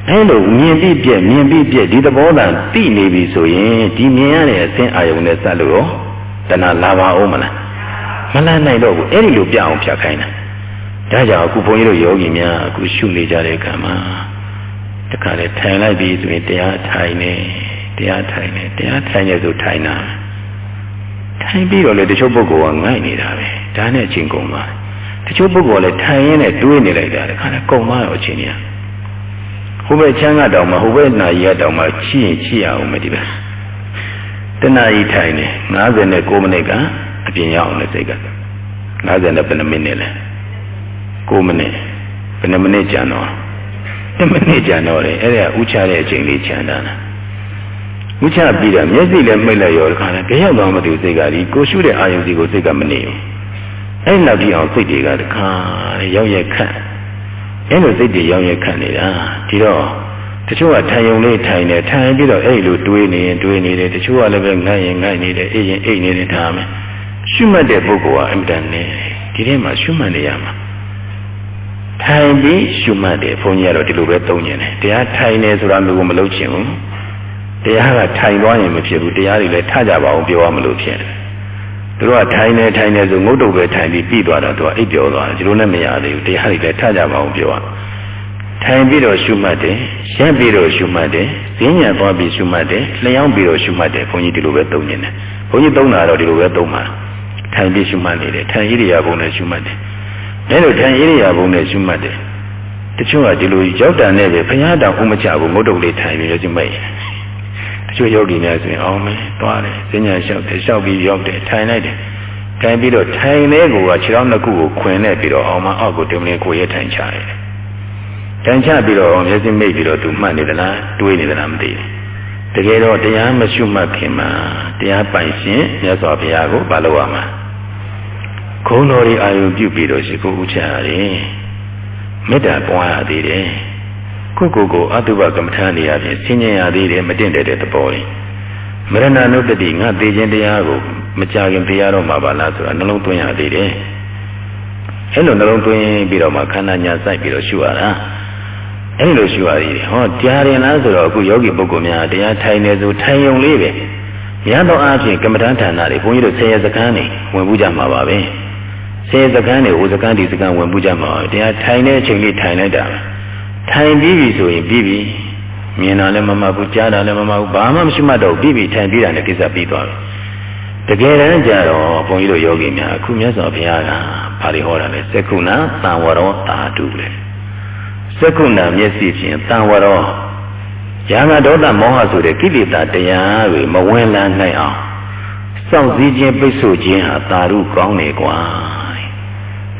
အဲလိုမြင်ပြီးပြက်မြင်ပြီးပြက်ဒီသဘောသာသိနေပြီဆိုရင်ဒီမြင်ရတဲ့အသင်အာယုန်နဲ့စပ်လို့တဏှာလာပါဦးမလားမလန်းနိုင်တော့ဘူးအဲ့ဒီလိုပြအောင်ဖြတ်ခိုင်းတာ ဒါကြောင့်အခုဘုန်းကြီးတို့ယောဂီများအခုရှုနေကြတဲ့အခါမှာတခါလေထိုင်လိုက်ပြီဆိုရင်တရားထိုင်နေတရားထိုင်နေတရားထိုင်နေဆိုထိုင်တာထိုင်ပြီးတော့လေတချို့ပုဂ္ဂိုလ်ကငိုက်နေတာပဲဒါနဲ့အချိန်ကုန်ပါတချို့ပုဂ္ဂိုလ်ကလည်းထိုင်ရင်းနဲ့တွေးနေလိုက်တာတခါလေကုန်သွားတော့အချိန်ကြီးဟိုဘက်ချမ်းကတောင်မှဟိုဘက်နာရီကတောင်မှချိရင်ချိရအောင်မဒီပဲတဏှာကြီးထိုင်နေ59မိနစ်ကအပြင်ရောက်အောင်လေစိတ်က50နဲ့ဘယ်နှမိနစ်လဲ 9မိနစ်ဘယ်နှမိနစ်ကြာတော့1မိနစ်ကြာတော့လေအဲ့ဒါဥချတဲ့အချိန်လေးချမ်းတာလားဥချပြီးတော့မျက်စိလည်းမိတ်လိုက်ရောတခါလဲကြရောက်သွားမှသူစိတ်ကဒီကိုရှုတဲ့အာယုံစီကိုစိတ်ကမနေဘူးအဲ့နောက်ကြည့်အောင်စိတ်တွေကတခါရောက်ရက်ခန့်အဲ့လိုစိတ်တွေရောက်ရက်ခန့်နေတာဒီတော့တချို့ကထိုင်ုံလေးထိုင်နေထိုင်ပြီးတော့အဲ့လိုတွေးနေရင်တွေးနေတယ်တချို့ကလည်းပဲငိုက်ရင်ငိုက်နေတယ်အိပ်ရင်အိပ်နေတယ်ထားမယ်ရှုမှတ်တဲ့ပုဂ္ဂိုလ်ကအမြဲတမ်းနေဒီထဲမှာရှုမှတ်နေရမှာ ထိုင်ပြီးရှုမှတ်တယ်ဘုန်းကြီးကတော့ဒီလိုပဲသုံးကျင်တယ်တရားထိုင်နေဆိုတာမျိုးကိုမလုပ်ချင်ဘူးတရားကထိုင်သွားရင်မဖြစ်ဘူးတရားတွေလည်းထကြပါအောင်ပြောရမလို့ဖြစ်တယ်သူတို့ကထိုင်နေထိုင်နေဆိုငုတ်တုတ်ပဲထိုင်ပြီးပြီးသွားတာသူကအိပ်ပျော်သွားတယ်ဒီလိုနဲ့မရသေးဘူးတရားတွေလည်းထကြပါအောင်ပြောရထိုင်ပြီးတော့ရှုမှတ်တယ်ရက်ပြီးတော့ရှုမှတ်တယ်ဈဉ္ညာသွားပြီးရှုမှတ်တယ်လျှောင်းပြီးတော့ရှုမှတ်တယ်ဘုန်းကြီးဒီလိုပဲသုံးနေတယ်ဘုန်းကြီးသုံးတာတော့ဒီလိုပဲသုံးပါထိုင်ပြီးရှုမှတ်နေတယ်ထိုင်ဣရိယာပုနဲ့ရှုမှတ်တယ် အဲလိုထိုင်ဣရိယာပုနဲ့ရှုမှတ်တယ်တချို့ကဒီလိုရောက်တာနဲ့ပဲဘုရားတောင်ဥမချဘူးငုတ်တုတ်လေးထိုင်ပြီးတော့ရှုမှတ်ရင်တချို့ယောဂီများဆိုရင်အောင်မယ်သွားတယ်ဈဉ္ညာလျှောက်တယ်လျှောက်ပြီးရောက်တယ်ထိုင်လိုက်တယ်ထိုင်ပြီးတော့ထိုင်တဲ့ကိုကခြေထောက်နှစ်ခုကိုခွင်နေပြီးတော့အောင်မအောက်ကိုတင်မလေးကိုရဲထိုင်ချတယ်ထိုင်ချပြီးတော့မျက်စိမိတ်ပြီးတော့သူမှတ်နေသလားတွေးနေသလားမသိဘူးတကယ်တော့တရားမရှုမှတ်ခင်မှာတရားပိုင်ရှင်မြတ်စွာဘုရားကိုမလုပ်ရမှာ ခုံတော်ဒီအာယုပြုပြီးတော့ရှိခိုးဥချရတယ်မေတ္တာပွားရသေးတယ်ကိုကိုကိုအတုပကမ္မထာနေရာဖြင့်ဆင်ញင်ရသေးတယ်မတင့်တဲ့တဲ့သဘောလေးမရဏနုတ္တိငါသိခြင်းတရားကိုမကြခင်တရားတော့မှာပါလားဆိုတာနှလုံးသွင်းရသေးတယ်အဲ့လိုနှလုံးသွင်းပြီးတော့မှခန္ဓာညာစိုက်ပြီးတော့ရှုရတာအဲ့လိုရှုရသေးတယ်ဟောတရားရင်လားဆိုတော့အခုယောဂီပုဂ္ဂိုလ်များတရားထိုင်နေဆိုထိုင်ုံလေးပဲရသောအားဖြင့်ကမ္မဋ္ဌာန်းဌာနတွေဘုန်းကြီးတို့ဆယ်ရစကန်းနေဝင်ပူးကြမှာပါပဲ ဆင်းစကန်းတွေဟိုစကန်းဒီစကန်းဝင်ပူးကြမှာတရားထိုင်တဲ့အချိန်လေးထိုင်လိုက်တာထိုင်ပြီးပြီဆိုရင်ပြီးပြီမြင်တာလည်းမမှတ်ဘူးကြားတာလည်းမမှတ်ဘူးဘာမှမရှိမှတော့ပြီးပြီထိုင်ပြီးတာနဲ့ကိစ္စပြီးသွားပြီတကယ်တမ်းကျတော့ဘုန်းကြီးတို့ယောဂီများအခုမြတ်စွာဘုရားကဘာတွေဟောတာလဲစကုဏသံဝရောတာတုလေစကုဏမျက်စိဖြင့်သံဝရောယာမဒေါသမောဟဆိုတဲ့ကိလေသာတရားတွေမဝင်လာနိုင်အောင်စောင့်စည်းခြင်းပိတ်ဆို့ခြင်းဟာတာရုကောင်းနေကွာ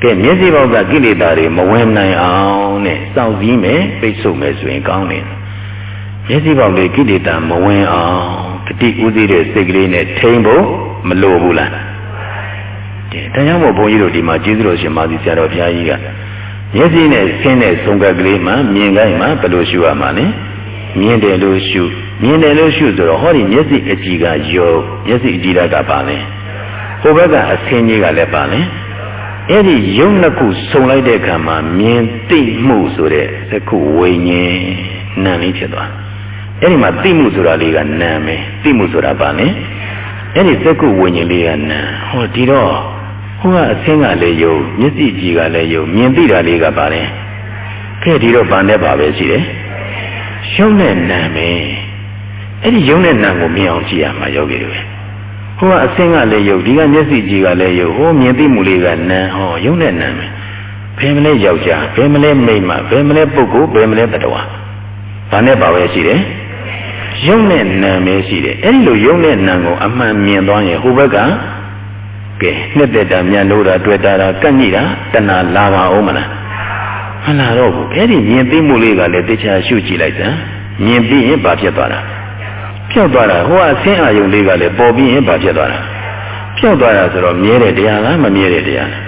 ကဲမျက်စိပေါက်ကကိလေသာတွေမဝင်နိုင်အောင်နဲ့စောင့်စည်းမယ်ပိတ်ဆို့မယ်ဆိုရင်ကောင်းတယ်မျက်စိပေါက်တွေကိလေသာမဝင်အောင်တတိဥသိတဲ့စိတ်ကလေးနဲ့ထိန်ဖို့မလိုဘူးလားတဲ့ဒါကြောင့်မို့ဘုန်းကြီးတို့ဒီမှာကျေးဇူးတော်ရှင်မာသီဆရာတော်ဘုရားကြီးကမျက်စိနဲ့ဆင်းတဲ့ဆုံးကကလေးမှမြင်တိုင်းမှဘယ်လိုရှုရမှာလဲမြင်တယ်လို့ရှုမြင်တယ်လို့ရှုဆိုတော့ဟောဒီမျက်စိအကြည့်ကယောမျက်စိအကြည့်ကပါလဲဟိုဘက်ကအဆင်းကြီးကလည်းပါလဲ အဲ့ဒီယုံနှစ်ခုစုံလိုက်တဲ့အခါမှာမြင်သိမှုဆိုတဲ့သက္ခုဝိညာဉ်နာလေးဖြစ်သွားအဲ့ဒီမှာသိမှုဆိုတာလေးကနာမယ်သိမှုဆိုတာပါလဲအဲ့ဒီသက္ခုဝိညာဉ်လေးကနာဟောဒီတော့ဟိုကအဆင်းကလည်းယုံမျက်စိကြည့်ကလည်းယုံမြင်သိတာလေးကပါလဲခဲ့ဒီတော့ဗန်နဲ့ပါပဲရှိတယ်ရုံနဲ့နာမယ်အဲ့ဒီရုံနဲ့နာကိုမြင်အောင်ကြည့်ရမှာယောဂီတွေ ဟိုကအဆင်းကလည်းယုံဒီကမျက်စိကြည့်ကလည်းယုံဟိုမြင်သိမှုလေးကနာဟောရုံနဲ့နာမယ်ဘယ်မလဲယောက်ျားဘယ်မလဲမိန်းမဘယ်မလဲပုဂ္ဂိုလ်ဘယ်မလဲတ attva ဗန်နဲ့ပါပဲရှိတယ်ရုံနဲ့နာမယ်ရှိတယ်အဲ့ဒီလိုရုံနဲ့နာကိုအမှန်မြင်သွားရင်ဟိုဘက်ကကဲနှစ်သက်တာမြန်လို့တာတွေ့တာကန့်ညိတာတဏှာလာပါအောင်မလားမလာတော့ဘူးအဲ့ဒီမြင်သိမှုလေးကလည်းတရားရှုကြည့်လိုက်စမ်းမြင်ပြီးရင်ဘာဖြစ်သွားတာ ဖြောက်သွားတာဟိုအဆင်းအာယုံလေးကလည်းပေါ်ပြီးရင်ဘာဖြစ်သွားတာဖြောက်သွားတာဆိုတော့မြဲတဲ့တရားလားမမြဲတဲ့တရားလား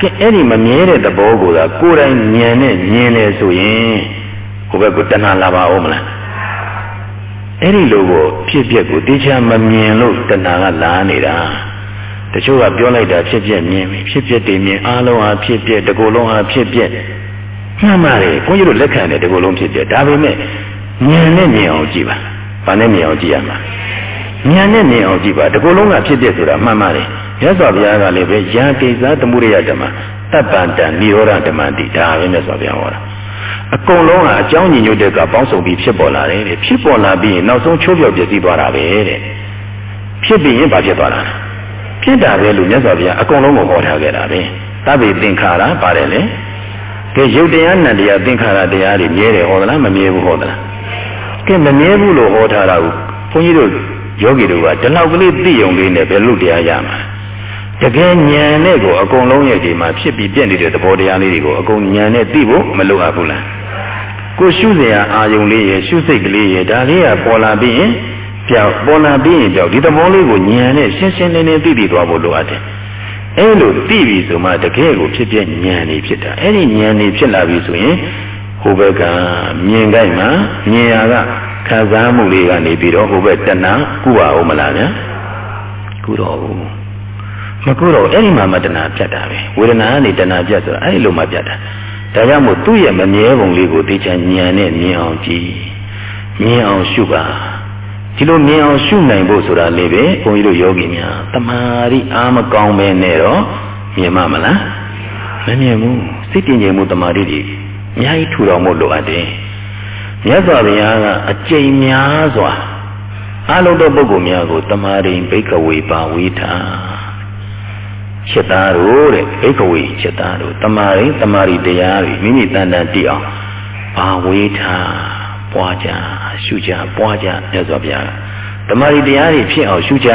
ကဲအဲ့ဒီမမြဲတဲ့သဘောကိုသာကိုယ်တိုင်ဉာဏ်နဲ့မြင်တယ်ဆိုရင်ဟိုဘက်ကတဏှာလာပါဦးမလားအဲ့ဒီလိုကိုဖြစ်ပျက်ကိုတေချာမမြင်လို့တဏှာကလာနေတာတချို့ကပြောလိုက်တာဖြစ်ပျက်မြင်ပြီဖြစ်ပျက်တည်မြင်အားလုံးဟာဖြစ်ပျက်တကူလုံးဟာဖြစ်ပျက်မှန်ပါတယ်ကိုကြီးတို့လက်ခံတယ်တကူလုံးဖြစ်ပျက်ဒါပေမဲ့ဉာဏ်နဲ့မြင်အောင်ကြည့်ပါ ဘာနဲ့မြင်အောင်ကြည့်ရမှာဉာဏ်နဲ့မြင်အောင်ကြည့်ပါတကူလုံးကဖြစ်ပျက်ဆိုတာမှန်ပါတယ်မြတ်စွာဘုရားကလည်းပဲယံကိစ္စသမှုရိယဓမ္မတပ္ပန္တနိရောဓဓမ္မတိဒါပဲမြတ်စွာဘုရားဟောတာအကုန်လုံးဟာအကြောင်းညီညွတ်တဲ့ကပေါင်းစုံပြီးဖြစ်ပေါ်လာတယ်တဲ့ဖြစ်ပေါ်လာပြီးရင်နောက်ဆုံးချိုးပြောက်ပြည့်စည်သွားတာပဲတဲ့ဖြစ်ပြီးရင်ဘာဖြစ်သွားတာလဲဖြစ်တာပဲလို့မြတ်စွာဘုရားအကုန်လုံးကိုဟောထားခဲ့တာပဲတပိသင်္ခါရပါတယ်လေကဲရုပ်တရားနံတရားသင်္ခါရတရားတွေမြဲတယ်ဟောသလားမမြဲဘူးဟောသလား ကဲမမြဲဘူးလို့ဟောထားတာကိုဘုန်းကြီးတို့ယောဂီတို့ကဒီလောက်ကလေးသိုံလေးနဲ့ဘယ်လိုတရားရမှာတကယ်ဉာဏ်နဲ့ကိုအကုန်လုံးရဲ့ဒီမှာဖြစ်ပြီးပြည့်နေတဲ့သဘောတရားလေးတွေကိုအကုန်ဉာဏ်နဲ့သိဖို့မလိုအပ်ဘူးလားကိုရှုစရာအာယုံလေးရဲ့ရှုစိတ်ကလေးရဲ့ဒါလေးကပေါ်လာပြီးရင်ပြောက်ပေါ်လာပြီးရင်ပြောက်ဒီသဘောလေးကိုဉာဏ်နဲ့ရှင်းရှင်းလင်းလင်းသိသိသွားဖို့လိုအပ်တယ်အဲလိုသိပြီဆိုမှတကယ်ကိုဖြစ်ပြဉာဏ်နေဖြစ်တာအဲ့ဒီဉာဏ်နေဖြစ်လာပြီဆိုရင် ဟိုဘက်ကမြင်ကြိုက်မှမြင်ရကခံစားမှုလေးကနေပြီးတော့ဟိုဘက်တဏှာကုပါဦးမလားဗျာကုတော့ဘူးမကုတော့အဲ့ဒီမှာမတဏှာပြတ်တာပဲဝေဒနာကနေတဏှာပြတ်ဆိုတာအဲ့ဒီလိုမှပြတ်တာဒါကြောင့်မို့သူ့ရဲ့မမြဲပုံလေးကိုသိချင်ဉာဏ်နဲ့မြင်အောင်ကြည့်မြင်အောင်ရှုပါဒီလိုမြင်အောင်ရှုနိုင်ဖို့ဆိုတာလေးပဲဘုန်းကြီးတို့ယောဂီများတမာရီအားမကောင်းပဲနဲ့တော့မြင်မမလားမမြင်ဘူးစိတ်တည်ငြိမ်မှုတမာရီတွေ အများကြီးထူတော်မှုလိုအပ်တယ်မြတ်စွာဘုရားကအကျိန်များစွာအလုံးသောပုဂ္ဂိုလ်များကိုတမာရိန်ဘိကဝေပါဝေထာချက်သားတို့တဲ့ဘိကဝေချက်သားတို့တမာရိန်တမာရီတရားတွေမိမိတန်တန်တည်အောင်ပါဝေထာပွားကြရှုကြပွားကြမြတ်စွာဘုရားတမာရီတရားတွေဖြစ်အောင်ရှုကြ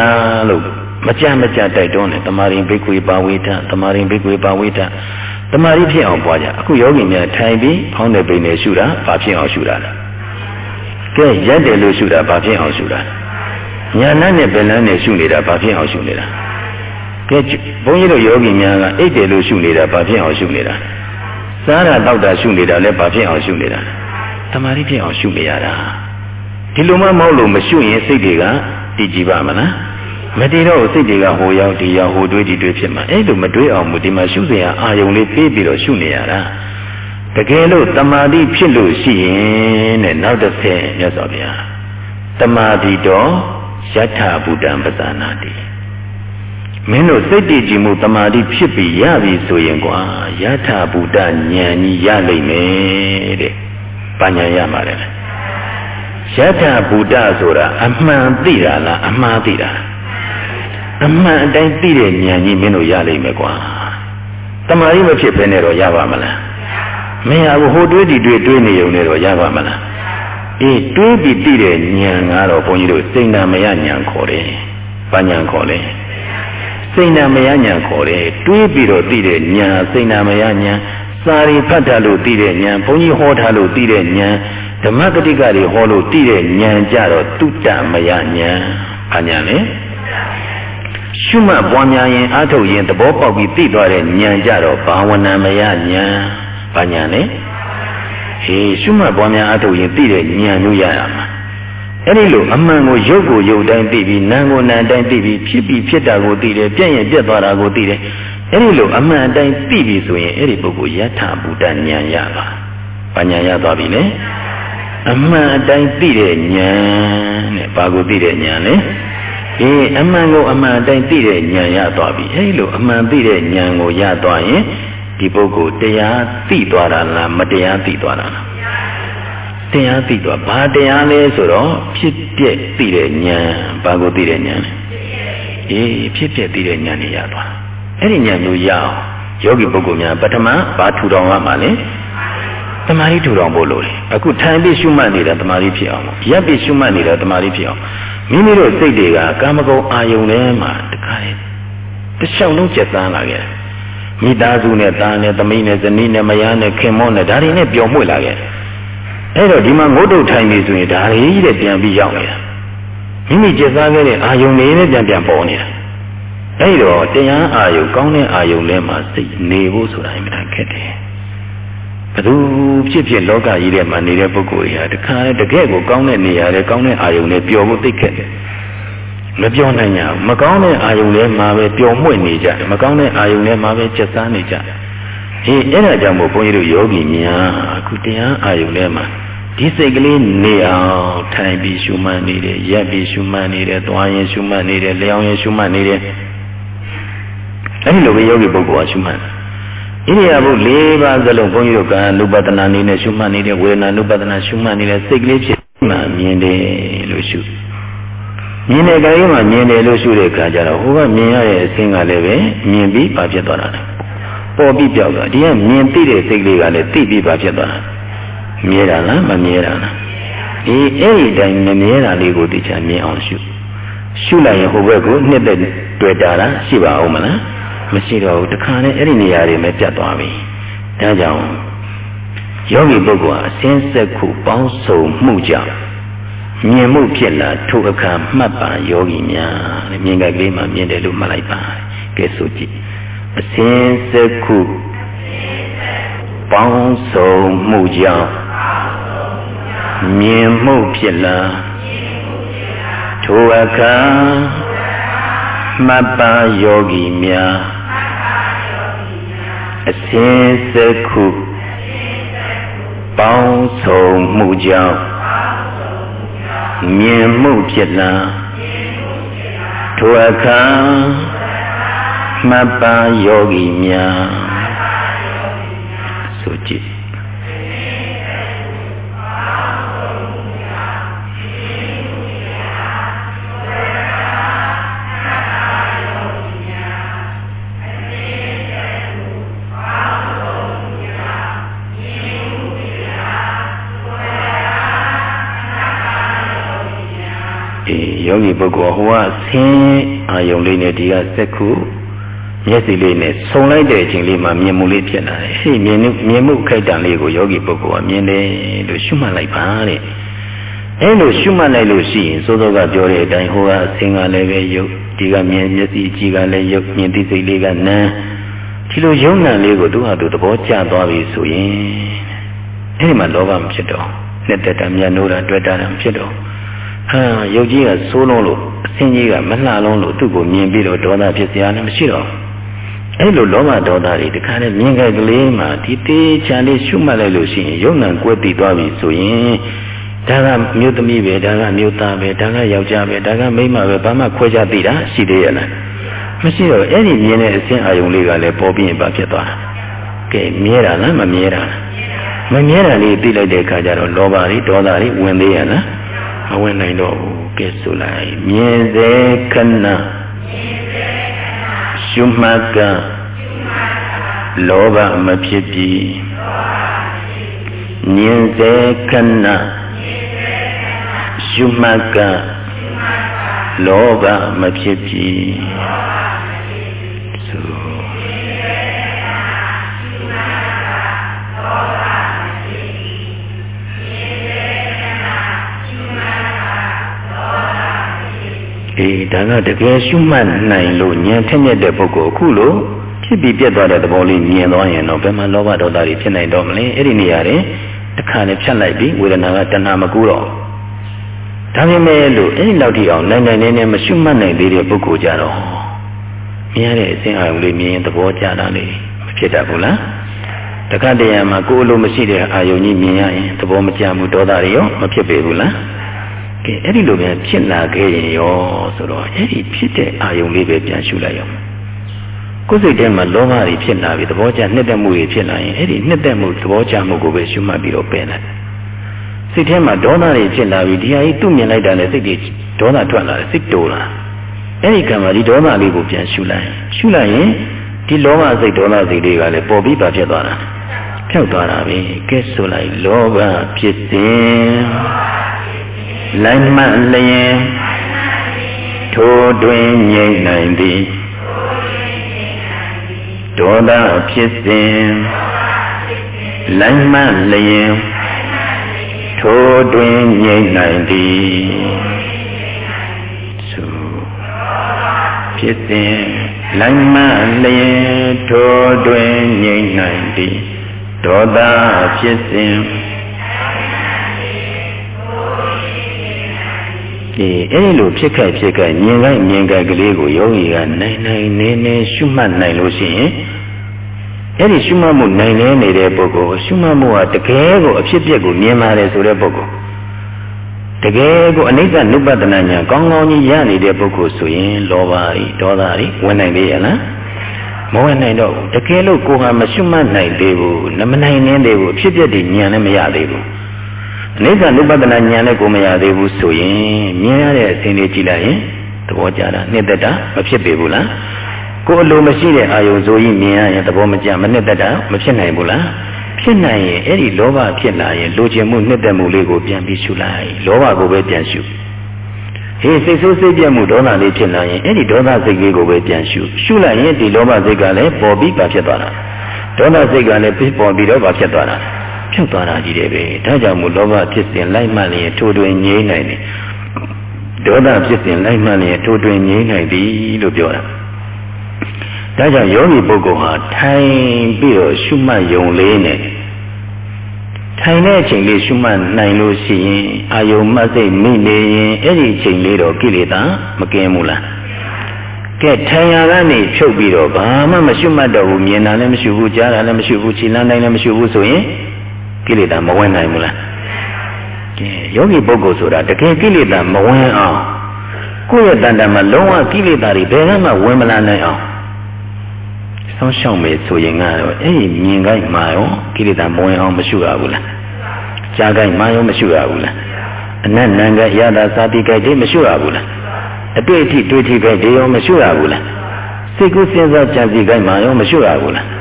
လို့မကြမကြတိုက်တွန်းတယ်တမာရင်ဘိက္ခွေပါဝေထတမာရင်ဘိက္ခွေပါဝေထ တမာရီဖြစ်အောင်ပွားကြအခုယောဂီများထိုင်ပြီးဖောင်းတဲ့ပိန်နဲ့ရှုတာဘာဖြစ်အောင်ရှုတာလဲကဲရက်တယ်လို့ရှုတာဘာဖြစ်အောင်ရှုတာညာနနဲ့ဗလန်းနဲ့ရှုနေတာဘာဖြစ်အောင်ရှုနေတာကဲဘုန်းကြီးတို့ယောဂီများကအိတ်တယ်လို့ရှုနေတာဘာဖြစ်အောင်ရှုနေတာစားတာတောက်တာရှုနေတာလည်းဘာဖြစ်အောင်ရှုနေတာတမာရီဖြစ်အောင်ရှုနေရတာဒီလိုမှမဟုတ်လို့မရှုရင်စိတ်တွေကတည်ကြည်ပါမလား မတည်တော့စိတ်တွေကဟိုရောက်ဒီရောက်ဟိုတွေးဒီတွေးဖြစ်မှာအဲ့လိုမတွေးအောင်မူဒီမှာရှုစရာအာယုံလေးပေးပြီးတော့ရှုနေရတာတကယ်လို့တမာတိဖြစ်လို့ရှိရင်တဲ့နောက်တစ်ဆင့်မြတ်စွာဘုရားတမာတိတော့ယထာဘုဒ္ဓံပဇာနာတိမင်းတို့စိတ်တည်ကြည်မှုတမာတိဖြစ်ပြီးရပြီဆိုရင်ကွာယထာဘုဒ္ဓဉာဏ်ကြီးရလိမ့်မယ်တဲ့။ဘာဉာဏ်ရမှာလဲ။ယထာဘုဒ္ဓဆိုတာအမှန်သိတာလားအမှားသိတာလား။ အမှန်အတိုင်းသိတဲ့ဉာဏ်ကြီးမင်းတို့ရလိမ့်မယ်ကွာ။တမာတိမဖြစ်ဘဲနဲ့တော့ရပါမလား။မင်းဟာဟိုတွေးဒီတွေးတွေးနေုံနဲ့တော့ရပါမလား။အေးတွေးပြီးသိတဲ့ဉာဏ်ကတော့ဘုန်းကြီးတို့စိတ်နာမယဉာဏ်ခေါ်တယ်။ဘာဉာဏ်ခေါ်လဲ။စိတ်နာမယညာခေါ်တယ်တွေးပြီးတော့သိတဲ့ညာစိတ်နာမယညာစာရီဖတ်တာလို့သိတဲ့ညာဘုန်းကြီးဟောထားလို့သိတဲ့ညာဓမ္မဂတိကတွေဟောလို့သိတဲ့ညာကြတော့တုတ္တမယညာဘာညာလဲ ရှုမှတ်ပွားများရင်အာထုတ်ရင်သဘောပေါက်ပြီးသိသွားတဲ့ဉာဏ်ကြတော့ဘာဝနာမယဉာဏ်ဘာဉာဏ်လဲဟေးရှုမှတ်ပွားများအာထုတ်ရင်သိတဲ့ဉာဏ်မျိုးရရမှာအဲ့ဒီလိုအမှန်ကိုရုပ်ကိုရုပ်တိုင်းသိပြီးနာမ်ကိုနာမ်တိုင်းသိပြီးဖြစ်ပြီးဖြစ်တာကိုသိတယ်ပြည့်ရင်ပြည့်သွားတာကိုသိတယ်အဲ့ဒီလိုအမှန်အတိုင်းသိပြီဆိုရင်အဲ့ဒီပုဂ္ဂိုလ်ယထာဘုဒ္ဓဉာဏ်ရပါဘာဉာဏ်ရသွားပြီလဲအမှန်အတိုင်းသိတဲ့ဉာဏ်တဲ့ဘာကိုသိတဲ့ဉာဏ်လဲ အေးအမှန်ကိုအမှန်အတိုင်းသိတဲ့ဉာဏ်ရသွားပြီအဲ့ဒီလိုအမှန်သိတဲ့ဉာဏ်ကိုရသွားရင်ဒီပုဂ္ဂိုလ်တရားသိသွားတာလားမတရားသိသွားတာလားတရားသိသွားဘာတရားလဲဆိုတော့ဖြစ်ပြက်သိတဲ့ဉာဏ်ဘာကိုသိတဲ့ဉာဏ်လဲအေးဖြစ်ပြက်သိတဲ့ဉာဏ်นี่ရသွားအဲ့ဒီဉာဏ်မျိုးရအောင်ယောဂီပုဂ္ဂိုလ်များပထမဘာထူထောင်ရမှာလဲတမာရီထူထောင်ဖို့လိုတယ်အခုထိုင်ပြီးရှုမှတ်နေတာတမာရီဖြစ်အောင်ရပ်ပြီးရှုမှတ်နေတာတမာရီဖြစ်အောင် မိမိတို့စိတ်တွေကကာမဂုဏ်အာယုန်ထဲမှာတခါလေတစ်လျှောက်လုံးကျက်သန်းလာခဲ့မိသားစုနဲ့သားနဲ့သမီးနဲ့ဇနီးနဲ့မယားနဲ့ခင်မောနဲ့ဒါတွေနဲ့ပျော်မွေ့လာခဲ့တယ်အဲ့တော့ဒီမှာငုတ်တုတ်ထိုင်နေဆိုရင်ဒါလေးတဲ့ပြန်ပြီးရောက်နေတာမိမိကျက်စားခဲ့တဲ့အာယုန်လေးနဲ့ပြန်ပြန်ပေါ်နေတာအဲ့တော့တရားအာယုကောင်းတဲ့အာယုလဲမှာစိတ်နေဖို့ဆိုတာအမှန်ခက်တယ် ဘသူဖြစ်ဖြစ်လောကကြီးထဲမှာနေတဲ့ပုဂ္ဂိုလ်တွေဟာတခါလေတကယ့်ကိုကောင်းတဲ့နေရာလေကောင်းတဲ့အာယုနဲ့ပျော်ဖို့သိခက်တယ်မပြောနိုင်ကြဘူးမကောင်းတဲ့အာယုနဲ့မှာပဲပျော်မွေ့နေကြတယ်မကောင်းတဲ့အာယုနဲ့မှာပဲချက်စားနေကြတယ်အေးအဲ့ဒါကြောင့်မို့ဘုန်းကြီးတို့ယောဂီများအခုတရားအာယုနဲ့မှာဒီစိတ်ကလေးနေအောင်ထိုင်ပြီးရှုမှတ်နေတယ်ရက်ပြီးရှုမှတ်နေတယ်သွားရင်ရှုမှတ်နေတယ်လျောင်းရင်ရှုမှတ်နေတယ်အဲ့ဒီလိုပဲယောဂီပုဂ္ဂိုလ်ကရှုမှတ်တယ် ဣရိယာပု၄ပါးစလုံးဘုန်းကြီးတို့ကာနုပဒနာနေနဲ့ရှုမှတ်နေတဲ့ဝေဒနာနုပဒနာရှုမှတ်နေတဲ့စိတ်ကလေးဖြစ်မှမြင်တယ်လို့ရှုမြင်တဲ့ကလေးမှမြင်တယ်လို့ရှုတဲ့အခါကျတော့ဟိုကမြင်ရတဲ့အဆင်းကလည်းပဲမြင်ပြီးပါဖြစ်သွားတာလေပေါ်ပြီးပြောက်သွားဒီကမြင်သိတဲ့စိတ်ကလေးကလည်းသိပြီးပါဖြစ်သွားတာမြဲတာလားမမြဲတာလားဒီအဲ့ဒီတိုင်းမမြဲတာလေးကိုသိချင်မြင်အောင်ရှုရှုလိုက်ရင်ဟိုဘက်ကိုနှစ်သက်တွေ့တာလားရှိပါအောင်မလား မရှိတော့ဘူးတခါနဲ့အဲ့ဒီနေရာတွေပဲပြတ်သွားပြီဒါကြောင့်ယောဂီပုဂ္ဂိုလ်ဟာအစင်းစက်ခုပေါင်းစုံမှုကြောင့်မြင်မှုဖြစ်လာထိုအခါမှတ်ပါယောဂီများတဲ့မြင်ကြကလေးမှမြင်တယ်လို့မှတ်လိုက်ပါကဲဆိုကြည့်အစင်းစက်ခုပေါင်းစုံမှုကြောင့်မြင်မှုဖြစ်လာထိုအခါမှတ်ပါယောဂီများ အစင်းစခုပေါင်းစုံမှုကြောင့်မြင်မှုဖြစ်လာထိုအခါမှတ်ပါယောဂီများဆိုကြည့် ယောဂီပုဂ္ဂိုလ်ဟိုကဆင်းအာယုံလေးနဲ့ဒီကစက်ခုမျက်စိလေးနဲ့ဆုံလိုက်တဲ့အချိန်လေးမှာမြင်မှုလေးဖြစ်လာတယ်။အဲဒီမြင်မြင်မှုခိုက်တံလေးကိုယောဂီပုဂ္ဂိုလ်ကမြင်တယ်လို့ရှုမှတ်လိုက်ပါတဲ့။အဲလိုရှုမှတ်လိုက်လို့ရှိရင်သို့သောကပြောတဲ့အတိုင်းဟိုကဆင်းကလည်းပဲယုတ်ဒီကမြင်မျက်စိကြည့်ကလည်းယုတ်မြင်သိစိတ်လေးကနန်းဒီလိုယုံနံလေးကိုသူဟာသူသဘောကျသွားပြီဆိုရင်အဲဒီမှာလောဘမဖြစ်တော့နှစ်သက်တာမြတ်နိုးတာတွေ့တာမဖြစ်တော့ ဟာရုပ်ကြီးကဆိုးလုံးလို့အစင်းကြီးကမလှလုံးလို့သူ့ကိုမြင်ပြီးတော့ဒေါသဖြစ်စရာလည်းမရှိတော့အဲ့လိုလောဘဒေါသတွေတခါနဲ့မြင်ကြကလေးမှဒီသေးချာလေးရှုမှတ်လိုက်လို့ရှိရင်ယုံနံကွက်တည်သွားပြီဆိုရင်ဒါကမြို့သမီးပဲဒါကမြို့သားပဲဒါကယောက်ျားပဲဒါကမိန်းမပဲဘာမှခွဲခြားသိတာရှိသေးရဲ့လားမရှိတော့အဲ့ဒီမြင်တဲ့အစင်းအာယုံလေးကလည်းပေါ်ပြီးရင်ဘာဖြစ်သွားကဲမြဲတာလားမမြဲတာမမြဲတာလေးသိလိုက်တဲ့အခါကျတော့လောဘတွေဒေါသတွေဝင်သေးရဲ့လား မဝင်နိုင်တော့ဘူးကဲဆိုလိုက်မြင်စေခဏရှုမှတ်ကလောဘမဖြစ်ပြီမြင်စေခဏရှုမှတ်ကလောဘမဖြစ်ပြီ အေးဒါကတကယ်ရှုမှတ်နိုင်လို့ဉာဏ်ထက်မြက်တဲ့ပုဂ္ဂိုလ်အခုလို့ဖြစ်ပြီးပြတ်သွားတဲ့သဘောလေးမြင်သွားရင်တော့ဘယ်မှာလောဘဒေါသတွေဖြစ်နိုင်တော့မလဲအဲ့ဒီနေရာတွေတစ်ခါနဲ့ဖြတ်လိုက်ပြီးဝေဒနာကတဏှာမကူတော့ဒါပေမဲ့လို့အဲ့ဒီလောက်ထိအောင်နိုင်နိုင်နေနေမရှုမှတ်နိုင်သေးတဲ့ပုဂ္ဂိုလ်ကြတော့မြင်ရတဲ့အစဉ်အာရုံလေးမြင်ရင်သဘောကျတာလေးမဖြစ်တတ်ဘူးလားတခါတည်းရမှာကိုယ်အလိုမရှိတဲ့အာယုံကြီးမြင်ရရင်သဘောမကျမှုဒေါသတွေရောမဖြစ်ပေဘူးလား ကဲအဲ့ဒီလိုပဲဖြစ်လာခဲ့ရင်ရောဆိုတော့အဲ့ဒီဖြစ်တဲ့အာယုံလေးပဲပြန်ရှုလိုက်အောင်ကိုယ်စိတ်ထဲမှာလောဘတွေဖြစ်လာပြီသဘောကျနှစ်သက်မှုတွေဖြစ်လာရင်အဲ့ဒီနှစ်သက်မှုသဘောကျမှုကိုပဲရှုမှတ်ပြီးတော့ပယ်လိုက်စိတ်ထဲမှာဒေါသတွေဖြစ်လာပြီဒီဟာကြီးသူ့မြင်လိုက်တာနဲ့စိတ်တွေဒေါသထွက်လာတယ်စိတ်တိုးလာအဲ့ဒီကံမှာဒီဒေါသလေးကိုပြန်ရှုလိုက်ရှုလိုက်ရင်ဒီလောဘစိတ်ဒေါသစိတ်တွေကလည်းပေါ်ပြီးပါဖြစ်သွားတာဖြောက်သွားတာပဲကဲဆိုလိုက်လောဘဖြစ်စဉ် လိုက်မှန်လျင်ထိုတွင်ငြိမ့်နိုင်သည်ဒေါသဖြစ်စဉ်လိုက်မှန်လျင်ထိုတွင်ငြိမ့်နိုင်သည်ဆိုဖြစ်စဉ်လိုက်မှလျင်ထိုးတွင်ငြိမ့်နိုင်သည်ဒေါသဖြစ်စဉ် ဒီအဲ့ဒီလိုဖြစ်ခဲ့ဖြစ်ခဲ့မြင်ခိုင်းမြင်ခိုင်းကလေးကိုယောဂီကနိုင်နိုင်နေနေရှုမှတ်နိုင်လို့ရှိရင်အဲ့ဒီရှုမှတ်မှုနိုင်နေနေတဲ့ပုဂ္ဂိုလ်ရှုမှတ်မှုဟာတကယ်ကိုအဖြစ်အပျက်ကိုမြင်ပါတယ်ဆိုတဲ့ပုဂ္ဂိုလ်တကယ်ကိုအနိစ္စနုပဒနာညာကောင်းကောင်းကြီးရနေတဲ့ပုဂ္ဂိုလ်ဆိုရင်လောဘဤဒေါသဤဝင်နိုင်သေးရဲ့လားမဝင်နိုင်တော့ဘူးတကယ်လို့ကိုယ်ဟာမရှုမှတ်နိုင်သေးဘူးနမနိုင်နေသေးဘူးအဖြစ်အပျက်တွေဉာဏ်လည်းမရသေးဘူး အနိစ္စနုပဒနာဉာဏ်လည်းကိုမရသေးဘူးဆိုရင်မြင်ရတဲ့အစဉ်လေးကြည့်လိုက်ရင်သဘောကျတာနှစ်သက်တာမဖြစ်ပေဘူးလားကိုယ်အလိုမရှိတဲ့အာယုံဇိုကြီးမြင်ရရင်သဘောမကျမနှစ်သက်တာမဖြစ်နိုင်ဘူးလားဖြစ်နိုင်ရင်အဲ့ဒီလောဘဖြစ်လာရင်လိုချင်မှုနှစ်သက်မှုလေးကိုပြန်ပြီးရှုလိုက်လောဘကိုပဲပြန်ရှုဟေးစိတ်ဆိုးစိတ်ပြတ်မှုဒေါသလေးဖြစ်လာရင်အဲ့ဒီဒေါသစိတ်လေးကိုပဲပြန်ရှုရှုလိုက်ရင်ဒီလောဘစိတ်ကလည်းပေါ်ပြီးပါဖြစ်သွားတာဒေါသစိတ်ကလည်းပြီးပေါ်ပြီးတော့ပါဖြစ်သွားတာ ဖြုတ်သွားတာကြီးတယ်ပဲဒါကြောင့်မို့လောဘဖြစ်စဉ်လိုက်မှလည်းထိုးတွင်ငြိမ်းနိုင်တယ်ဒေါသဖြစ်စဉ်လိုက်မှလည်းထိုးတွင်ငြိမ်းနိုင်သည်လို့ပြောတာဒါကြောင့်ယောဂီပုဂ္ဂိုလ်ဟာထိုင်ပြီးတော့ရှုမှတ်ယုံလေးနဲ့ထိုင်တဲ့အချိန်လေးရှုမှတ်နိုင်လို့ရှိရင်အာယုံမစိတ်မိနေရင်အဲ့ဒီအချိန်လေးတော့ကိလေသာမကင်းဘူးလားကဲထိုင်ရကနေဖြုတ်ပြီးတော့ဘာမှမရှုမှတ်တော့ဘူးမြင်တာလည်းမရှုဘူးကြားတာလည်းမရှုဘူးခြေလမ်းတိုင်းလည်းမရှုဘူးဆိုရင် ကိလေသာမဝင်နိုင်ဘူးလားကဲယောဂီပုဂ္ဂိုလ်ဆိုတာတကယ်ကိလေသာမဝင်အောင်ကိုယ့်ရဲ့တဏ္ဍာမှာလုံးဝကိလေသာတွေဘယ်ကမှဝင်မလာနိုင်အောင်ဆောင်းရှောက်မယ်ဆိုရင်ကတော့အဲ့ဒီမြင်ကိုက်မှာရောကိလေသာမဝင်အောင်မရှိရဘူးလားကြားကိုက်မှာရောမရှိရဘူးလားအနတ်နံကရတာစာတိကိုက်တွေမရှိရဘူးလားအတွေ့အထိတွေ့ထိကိုက်တွေရောမရှိရဘူးလားစိတ်ကူးစဉ်းစားကြံစည်ကိုက်မှာရောမရှိရဘူးလား